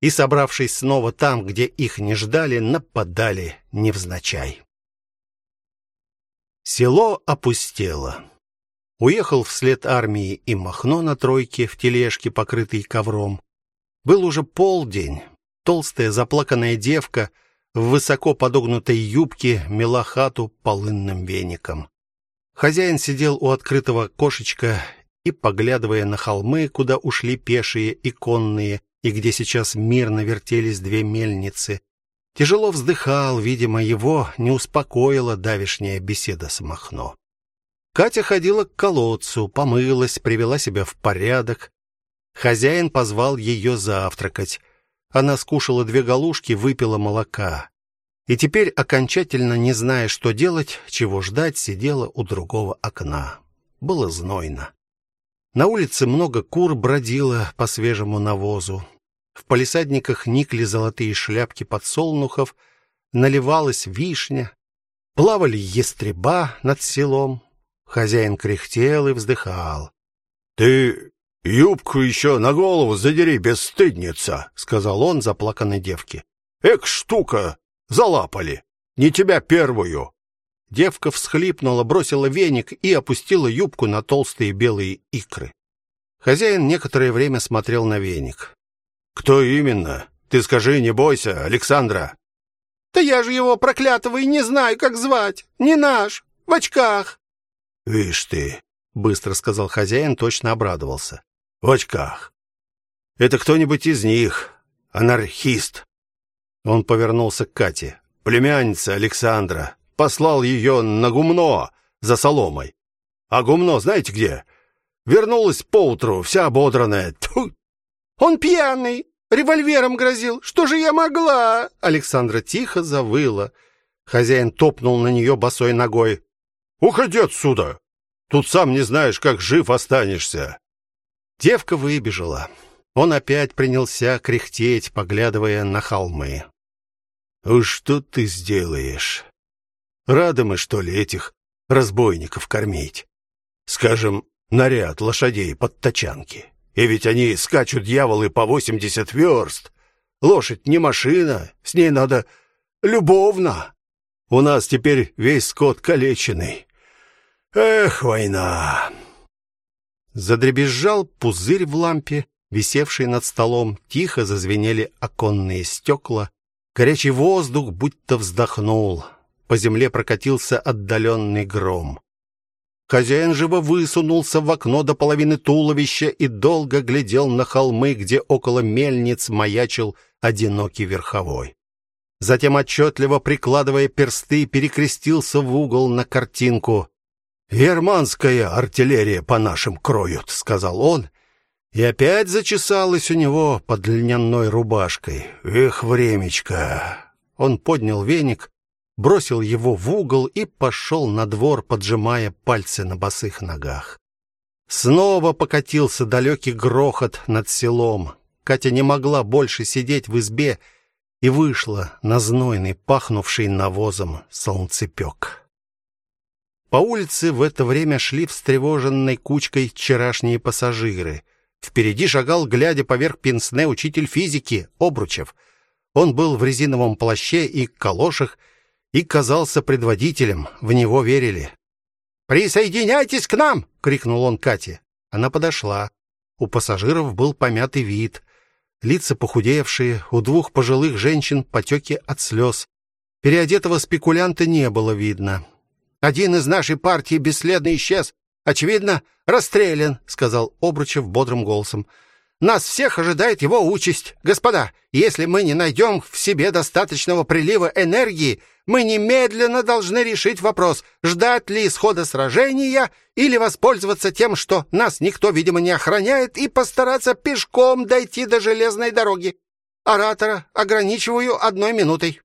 и, собравшись снова там, где их не ждали, нападали невзначай. Село опустело. Уехал вслед армии и Махно на тройке в тележке, покрытой ковром. Был уже полдень. Толстая заплаканная девка в высоко подогнутой юбке мела хату полынным веником. Хозяин сидел у открытого кошечка и, поглядывая на холмы, куда ушли пешие и конные, и где сейчас мирно вертелись две мельницы, тяжело вздыхал, видимо, его не успокоила давешняя беседа с Махно. Катя ходила к колодцу, помылась, привела себя в порядок. Хозяин позвал ее завтракать. Она скушала две галушки, выпила молока. И теперь, окончательно не зная, что делать, чего ждать, сидела у другого окна. Было знойно. На улице много кур бродило по свежему навозу. В палисадниках никли золотые шляпки подсолнухов, наливалась вишня, плавали ястреба над селом. Хозяин кряхтел и вздыхал. Ты юбку еще на голову задери, бесстыдница, сказал он заплаканной девке. Эк, штука, залапали. Не тебя первую. Девка всхлипнула, бросила веник и опустила юбку на толстые белые икры. Хозяин некоторое время смотрел на веник. Кто именно? Ты скажи, не бойся, Александра. Да я же его проклятого и не знаю, как звать. Не наш, в очках. Вишь ты, быстро сказал хозяин, точно обрадовался. В очках. Это кто-нибудь из них, анархист. Он повернулся к Кате. Племянница Александра послал ее на гумно за соломой. А гумно знаете где? Вернулась поутру, вся ободранная. Тьфу! Он пьяный, револьвером грозил. Что же я могла? Александра тихо завыла. Хозяин топнул на нее босой ногой. Уходи отсюда. Тут сам не знаешь, как жив останешься. Девка выбежала. Он опять принялся кряхтеть, поглядывая на холмы. Что ты сделаешь? Рады мы что ли этих разбойников кормить? Скажем, наряд лошадей под тачанки. И ведь они скачут дьяволы по восемьдесят верст. Лошадь не машина, с ней надо любовно. У нас теперь весь скот калеченный. Эх, война. Задребезжал пузырь в лампе, висевший над столом, тихо зазвенели оконные стекла. Горячий воздух будто вздохнул. По земле прокатился отдаленный гром. Хозяин живо высунулся в окно до половины туловища и долго глядел на холмы, где около мельниц маячил одинокий верховой. Затем отчетливо прикладывая персты, перекрестился в угол на картинку. «Германская артиллерия по нашим кроют», — сказал он, и опять зачесалось у него под льняной рубашкой. «Эх, времечко!» Он поднял веник, бросил его в угол и пошел на двор, поджимая пальцы на босых ногах. Снова покатился далекий грохот над селом. Катя не могла больше сидеть в избе и вышла на знойный, пахнувший навозом солнцепек. По улице в это время шли встревоженной кучкой вчерашние пассажиры. Впереди шагал, глядя поверх пенсне, учитель физики Обручев. Он был в резиновом плаще и калошах и казался предводителем, в него верили. "Присоединяйтесь к нам!" крикнул он Кате. Она подошла. У пассажиров был помятый вид, лица похудевшие, у двух пожилых женщин потеки от слез. Переодетого спекулянта не было видно. Один из нашей партии бесследно исчез, очевидно, расстрелян, сказал Обручев бодрым голосом. Нас всех ожидает его участь. Господа, если мы не найдем в себе достаточного прилива энергии, Мы немедленно должны решить вопрос, ждать ли исхода сражения или воспользоваться тем, что нас никто, видимо, не охраняет, и постараться пешком дойти до железной дороги. Оратора ограничиваю одной минутой.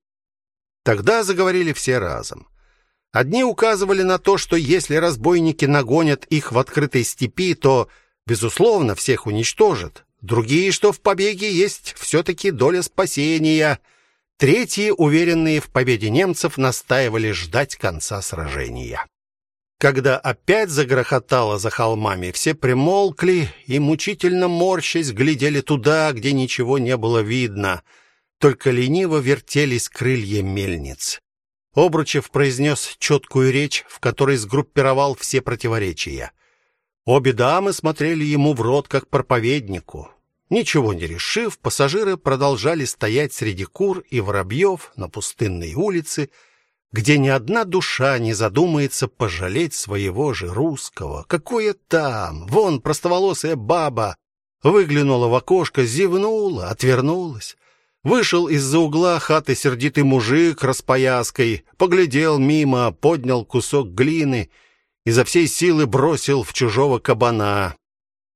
Тогда заговорили все разом. Одни указывали на то, что если разбойники нагонят их в открытой степи, то безусловно всех уничтожат. Другие, что в побеге есть все таки доля спасения. Третьи, уверенные в победе немцев, настаивали ждать конца сражения. Когда опять загрохотало за холмами, все примолкли и мучительно морщась глядели туда, где ничего не было видно, только лениво вертелись крылья мельниц. Обручев произнес четкую речь, в которой сгруппировал все противоречия. Обе дамы смотрели ему в рот как проповеднику. Ничего не решив, пассажиры продолжали стоять среди кур и воробьев на пустынной улице, где ни одна душа не задумается пожалеть своего же русского. Какое там? Вон простоволосая баба выглянула в окошко, зевнула, отвернулась. Вышел из-за угла хаты сердитый мужик распояской, поглядел мимо, поднял кусок глины изо всей силы бросил в чужого кабана.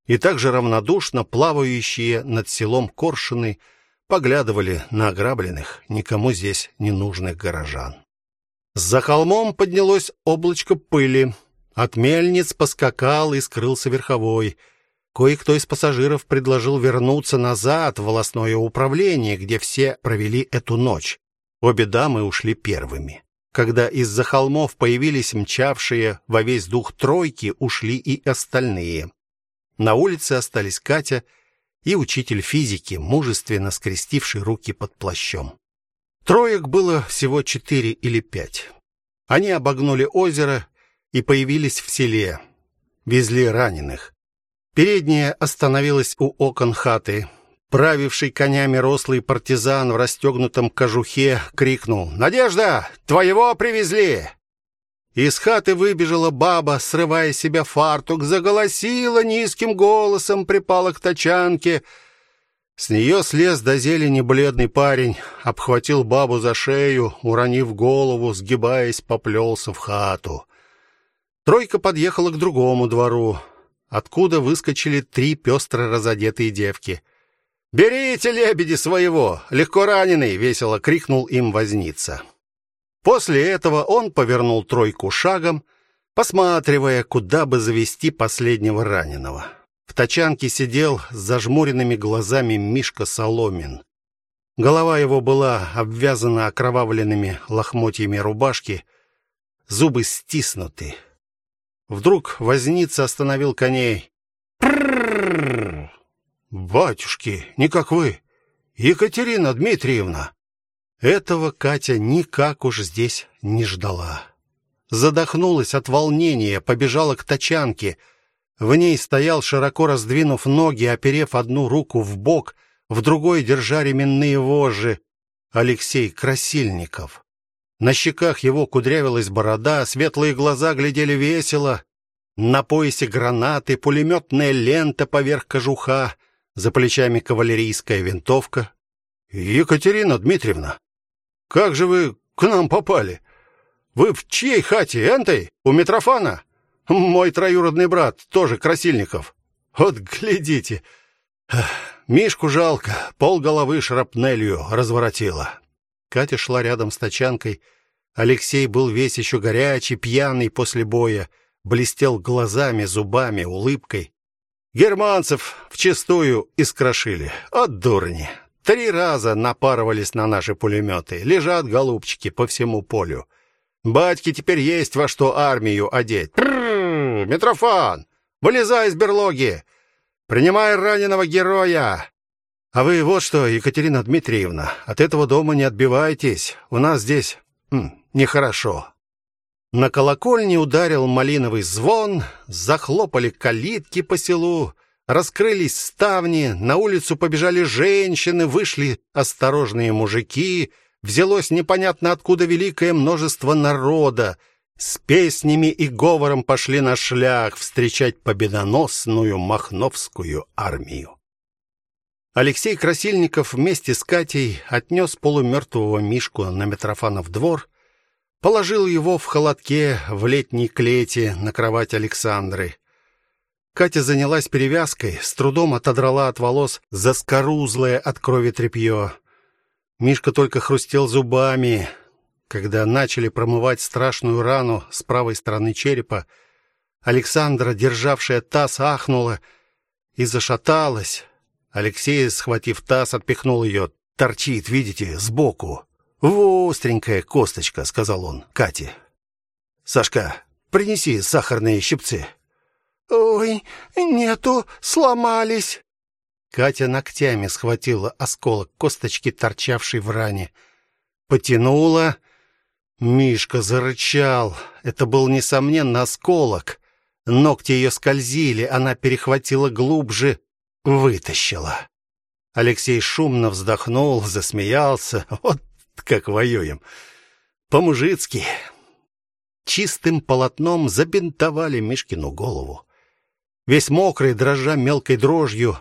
И также равнодушно плавающие над селом коршуны поглядывали на ограбленных, никому здесь не нужных горожан. За холмом поднялось облачко пыли. От мельниц поскакал и скрылся верховой. Кое-кто из пассажиров предложил вернуться назад в волосное управление, где все провели эту ночь. Обе дамы ушли первыми. Когда из-за холмов появились мчавшие во весь дух тройки, ушли и остальные. На улице остались Катя и учитель физики, мужественно скрестивший руки под плащом. Троек было всего четыре или пять. Они обогнули озеро и появились в селе. Везли раненых. Передняя остановилась у окон хаты. Правивший конями рослый партизан в расстегнутом кожухе крикнул: "Надежда, твоего привезли!" Из хаты выбежала баба, срывая себя фартук, заголосила низким голосом, припала к тачанке. С нее слез до зелени бледный парень, обхватил бабу за шею, уронив голову, сгибаясь, поплелся в хату. Тройка подъехала к другому двору, откуда выскочили три пестро разодетые девки — «Берите лебеди своего, легко раненый!» — весело крикнул им возница. После этого он повернул тройку шагом, посматривая, куда бы завести последнего раненого. В тачанке сидел с зажмуренными глазами Мишка Соломин. Голова его была обвязана окровавленными лохмотьями рубашки, зубы стиснуты. Вдруг возница остановил коней. Батюшки, не как вы, Екатерина Дмитриевна. Этого Катя никак уж здесь не ждала. Задохнулась от волнения, побежала к тачанке. В ней стоял широко раздвинув ноги, оперев одну руку в бок, в другой держа ременные вожжи, Алексей Красильников. На щеках его кудрявилась борода, светлые глаза глядели весело. На поясе гранаты, пулеметная лента поверх кожуха за плечами кавалерийская винтовка. Екатерина Дмитриевна, как же вы к нам попали? Вы в чьей хате, энтой? У Митрофана? Мой троюродный брат, тоже Красильников. Вот глядите. Мишку жалко, пол головы шрапнелью разворотило. Катя шла рядом с тачанкой. Алексей был весь еще горячий, пьяный после боя, блестел глазами, зубами, улыбкой. Германцев вчистую искрошили. От дурни. Три раза напарывались на наши пулеметы. Лежат голубчики по всему полю. Батьки теперь есть во что армию одеть. Трррр, Митрофан, вылезай из берлоги. Принимай раненого героя. А вы вот что, Екатерина Дмитриевна, от этого дома не отбивайтесь. У нас здесь хм, нехорошо. На колокольне ударил малиновый звон, захлопали калитки по селу, раскрылись ставни, на улицу побежали женщины, вышли осторожные мужики, взялось непонятно откуда великое множество народа. С песнями и говором пошли на шлях встречать победоносную Махновскую армию. Алексей Красильников вместе с Катей отнес полумертвого Мишку на Митрофанов двор Положил его в холодке в летней клете на кровать Александры. Катя занялась перевязкой, с трудом отодрала от волос заскорузлое от крови тряпье. Мишка только хрустел зубами, когда начали промывать страшную рану с правой стороны черепа. Александра, державшая таз, ахнула и зашаталась. Алексей, схватив таз, отпихнул ее. Торчит, видите, сбоку. Остренькая косточка, сказал он Кате. Сашка, принеси сахарные щипцы. Ой, нету, сломались. Катя ногтями схватила осколок косточки, торчавшей в ране. Потянула. Мишка зарычал. Это был несомненно осколок. Ногти ее скользили, она перехватила глубже, вытащила. Алексей шумно вздохнул, засмеялся. Вот как воюем. По-мужицки. Чистым полотном забинтовали Мишкину голову. Весь мокрый, дрожа мелкой дрожью,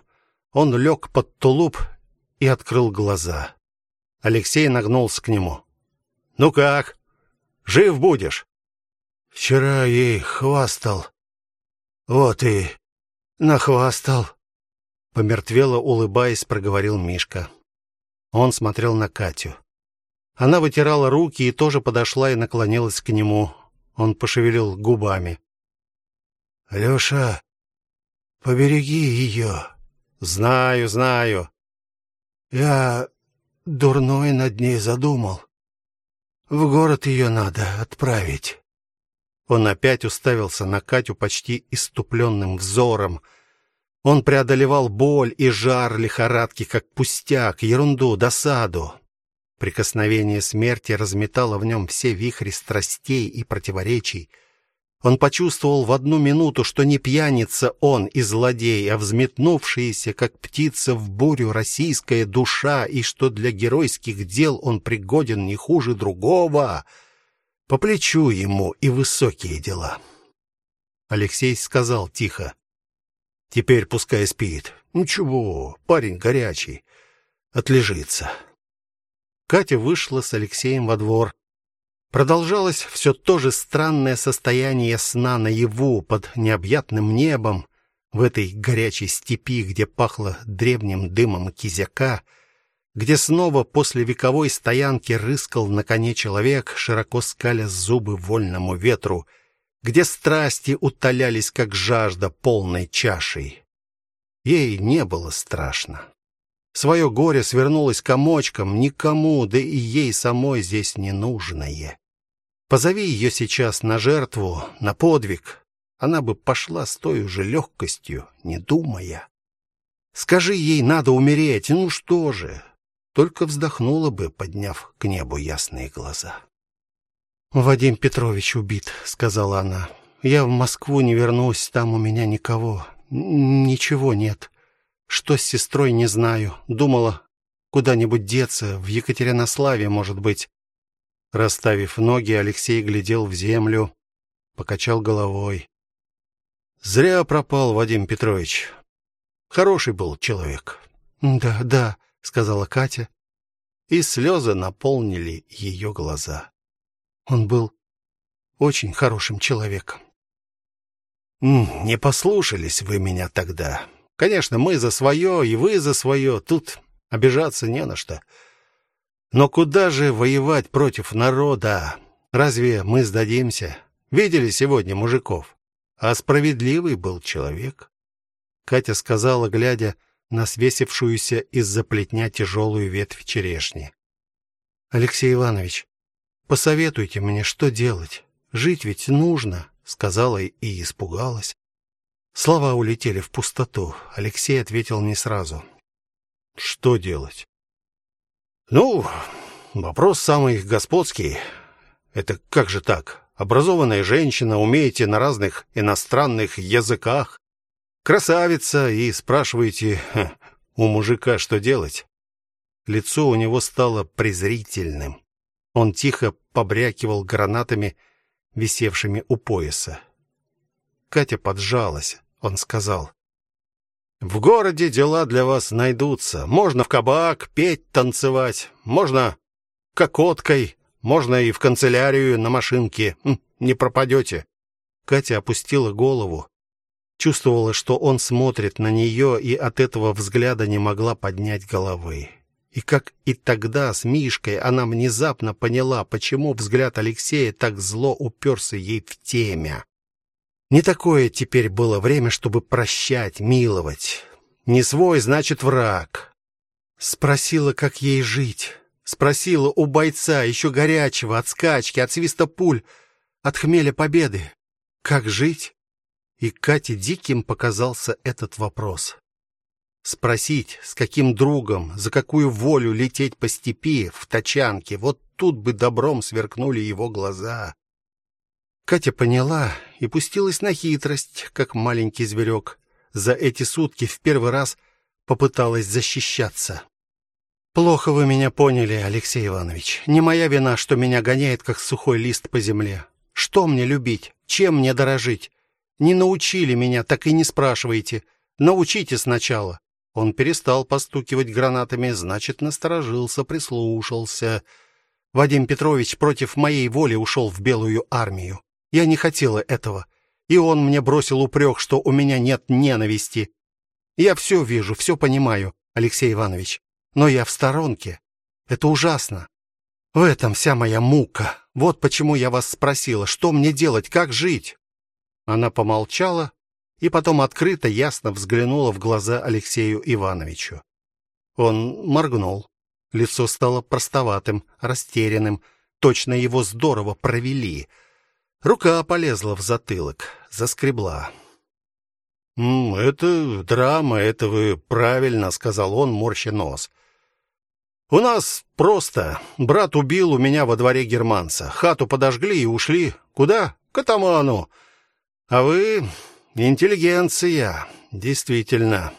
он лег под тулуп и открыл глаза. Алексей нагнулся к нему. Ну как? Жив будешь? Вчера ей хвастал. Вот и нахвастал. Помертвело улыбаясь, проговорил Мишка. Он смотрел на Катю. Она вытирала руки и тоже подошла и наклонилась к нему. Он пошевелил губами. Лёша, побереги ее. Знаю, знаю. Я дурной над ней задумал. В город ее надо отправить. Он опять уставился на Катю почти иступленным взором. Он преодолевал боль и жар лихорадки как пустяк, ерунду, досаду. Прикосновение смерти разметало в нем все вихри страстей и противоречий. Он почувствовал в одну минуту, что не пьяница он и злодей, а взметнувшаяся, как птица в бурю, российская душа, и что для геройских дел он пригоден не хуже другого. По плечу ему и высокие дела. Алексей сказал тихо: "Теперь пускай спит. Ничего, парень горячий, отлежится". Катя вышла с Алексеем во двор. Продолжалось все то же странное состояние сна наяву под необъятным небом, в этой горячей степи, где пахло древним дымом кизяка, где снова после вековой стоянки рыскал на коне человек, широко скаля зубы вольному ветру, где страсти утолялись как жажда полной чашей. Ей не было страшно. Свое горе свернулось комочком, никому, да и ей самой здесь не нужное. Позови ее сейчас на жертву, на подвиг, она бы пошла с той же легкостью, не думая. Скажи ей, надо умереть, ну что же? Только вздохнула бы, подняв к небу ясные глаза. Вадим Петрович убит, сказала она. Я в Москву не вернусь, там у меня никого, ничего нет. Что с сестрой, не знаю. Думала куда-нибудь деться, в Екатеринославе, может быть. Расставив ноги, Алексей глядел в землю, покачал головой. Зря пропал Вадим Петрович. Хороший был человек. Да, да, сказала Катя, и слезы наполнили ее глаза. Он был очень хорошим человеком. Не послушались вы меня тогда. Конечно, мы за свое, и вы за свое. Тут обижаться не на что. Но куда же воевать против народа? Разве мы сдадимся? Видели сегодня мужиков? А справедливый был человек. Катя сказала, глядя на свесившуюся из-за плетня тяжелую ветвь черешни. Алексей Иванович, посоветуйте мне, что делать. Жить ведь нужно, сказала и испугалась. Слова улетели в пустоту. Алексей ответил не сразу. Что делать? Ну, вопрос самый господский. Это как же так? Образованная женщина, умеете на разных иностранных языках, красавица и спрашиваете у мужика, что делать? Лицо у него стало презрительным. Он тихо побрякивал гранатами, висевшими у пояса. Катя поджалась. Он сказал: в городе дела для вас найдутся. Можно в кабак петь, танцевать, можно кокоткой, Можно и в канцелярию на машинке. Не пропадете». Катя опустила голову, чувствовала, что он смотрит на нее, и от этого взгляда не могла поднять головы. И как и тогда с Мишкой она внезапно поняла, почему взгляд Алексея так зло уперся ей в темя. Не такое теперь было время, чтобы прощать, миловать. Не свой, значит, враг. Спросила, как ей жить. Спросила у бойца, еще горячего, от скачки, от свиста пуль, от хмеля победы. Как жить? И Кате диким показался этот вопрос. Спросить, с каким другом, за какую волю лететь по степи в тачанке, вот тут бы добром сверкнули его глаза. Катя поняла и пустилась на хитрость, как маленький зверек. За эти сутки в первый раз попыталась защищаться. Плохо вы меня поняли, Алексей Иванович. Не моя вина, что меня гоняет как сухой лист по земле. Что мне любить? Чем мне дорожить? Не научили меня, так и не спрашивайте. Научите сначала. Он перестал постукивать гранатами, значит, насторожился, прислушался. Вадим Петрович против моей воли ушел в Белую армию. Я не хотела этого. И он мне бросил упрек, что у меня нет ненависти. Я все вижу, все понимаю, Алексей Иванович. Но я в сторонке. Это ужасно. В этом вся моя мука. Вот почему я вас спросила, что мне делать, как жить. Она помолчала, и потом открыто, ясно взглянула в глаза Алексею Ивановичу. Он моргнул. Лицо стало простоватым, растерянным. Точно его здорово провели. Рука полезла в затылок, заскребла. «М это драма, это вы правильно, сказал он, морща нос. У нас просто брат убил у меня во дворе германца. Хату подожгли и ушли. Куда? К атаману. А вы Интеллигенция, действительно.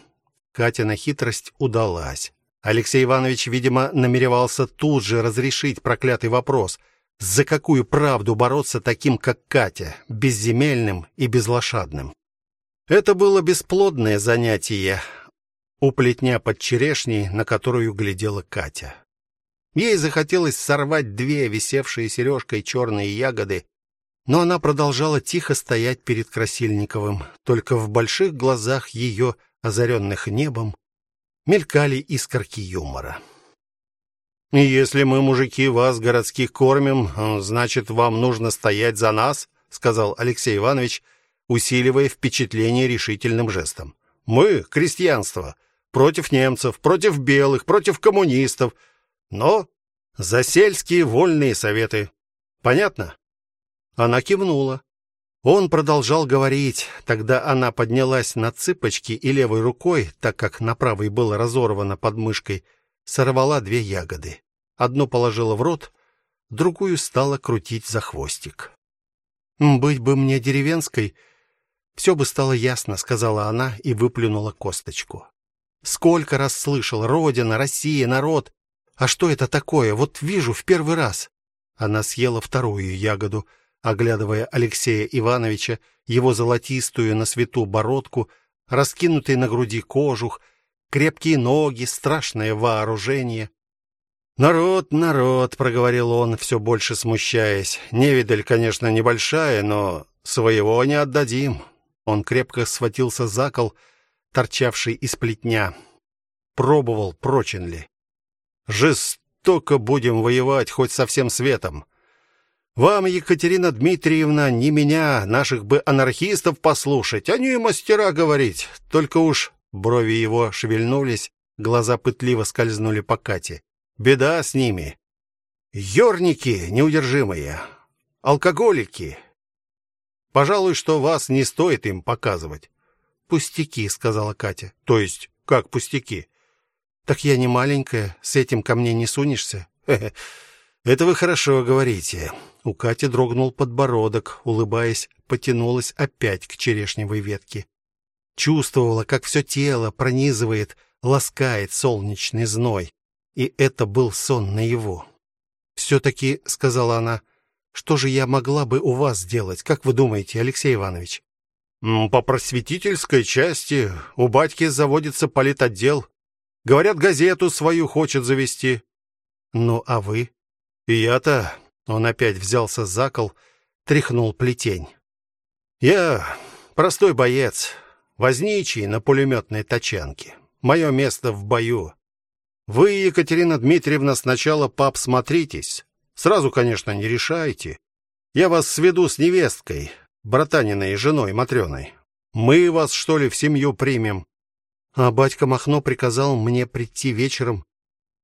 Катина хитрость удалась. Алексей Иванович, видимо, намеревался тут же разрешить проклятый вопрос: за какую правду бороться таким, как Катя, безземельным и безлошадным. Это было бесплодное занятие. У плетня под черешней, на которую глядела Катя. Ей захотелось сорвать две висевшие сережкой черные ягоды но она продолжала тихо стоять перед Красильниковым, только в больших глазах ее, озаренных небом, мелькали искорки юмора. если мы, мужики, вас городских кормим, значит, вам нужно стоять за нас, сказал Алексей Иванович, усиливая впечатление решительным жестом. Мы, крестьянство, против немцев, против белых, против коммунистов, но за сельские вольные советы. Понятно? Она кивнула. Он продолжал говорить. Тогда она поднялась на цыпочки и левой рукой, так как на правой было разорвано под мышкой, сорвала две ягоды. Одну положила в рот, другую стала крутить за хвостик. Быть бы мне деревенской, все бы стало ясно, сказала она и выплюнула косточку. Сколько раз слышал: родина, Россия, народ. А что это такое? Вот вижу в первый раз. Она съела вторую ягоду оглядывая Алексея Ивановича, его золотистую на свету бородку, раскинутый на груди кожух, крепкие ноги, страшное вооружение. Народ, народ, проговорил он, все больше смущаясь. Невидаль, конечно, небольшая, но своего не отдадим. Он крепко схватился за кол, торчавший из плетня. Пробовал, прочен ли. Жестоко будем воевать хоть со всем светом. Вам, Екатерина Дмитриевна, не меня, наших бы анархистов послушать, они и мастера говорить. Только уж брови его шевельнулись, глаза пытливо скользнули по Кате. Беда с ними. Ёрники неудержимые, алкоголики. Пожалуй, что вас не стоит им показывать. Пустяки, сказала Катя. То есть, как пустяки? Так я не маленькая, с этим ко мне не сунешься. Это вы хорошо говорите. У Кати дрогнул подбородок, улыбаясь, потянулась опять к черешневой ветке. Чувствовала, как все тело пронизывает, ласкает солнечный зной, и это был сон на его. все таки сказала она, что же я могла бы у вас сделать, как вы думаете, Алексей Иванович? По просветительской части у батьки заводится политотдел. Говорят, газету свою хочет завести. Ну, а вы? И я-то Он опять взялся за кол, тряхнул плетень. Я простой боец, возничий на пулеметной тачанке. Мое место в бою. Вы, Екатерина Дмитриевна, сначала пообсмотритесь. Сразу, конечно, не решайте. Я вас сведу с невесткой, братаниной женой Матрёной. Мы вас что ли в семью примем? А батька Махно приказал мне прийти вечером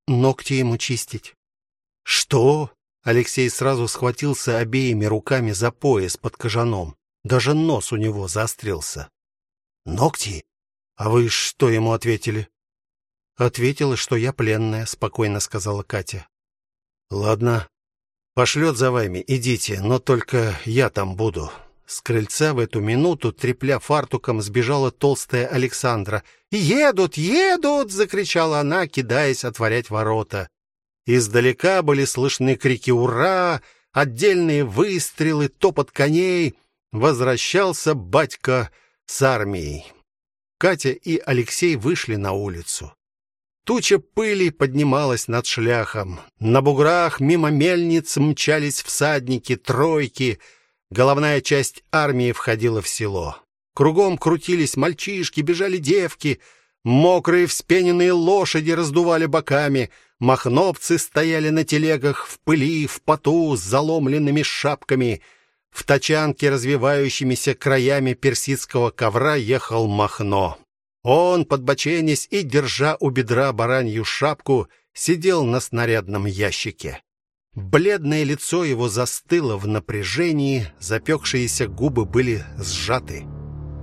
ногти ему чистить. Что? Алексей сразу схватился обеими руками за пояс под кожаном. Даже нос у него заострился. Ногти? А вы что ему ответили? Ответила, что я пленная, спокойно сказала Катя. Ладно. Пошлет за вами, идите, но только я там буду. С крыльца в эту минуту, трепля фартуком, сбежала толстая Александра. "Едут, едут!" закричала она, кидаясь отворять ворота. Издалека были слышны крики ура, отдельные выстрелы, топот коней. Возвращался батька с армией. Катя и Алексей вышли на улицу. Туча пыли поднималась над шляхом. На буграх мимо мельниц мчались всадники, тройки. Головная часть армии входила в село. Кругом крутились мальчишки, бежали девки, мокрые вспененные лошади раздували боками, махновцы стояли на телегах в пыли, в поту с заломленными шапками. В тачанке, развивающимися краями персидского ковра, ехал Махно. Он, подбоченясь и держа у бедра баранью шапку, сидел на снарядном ящике. Бледное лицо его застыло в напряжении, запекшиеся губы были сжаты.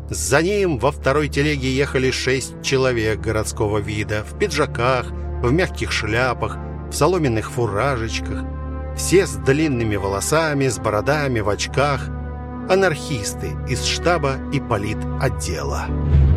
За ним во второй телеге ехали шесть человек городского вида, в пиджаках, в мягких шляпах, в соломенных фуражечках, все с длинными волосами, с бородами, в очках, анархисты из штаба и политотдела. отдела.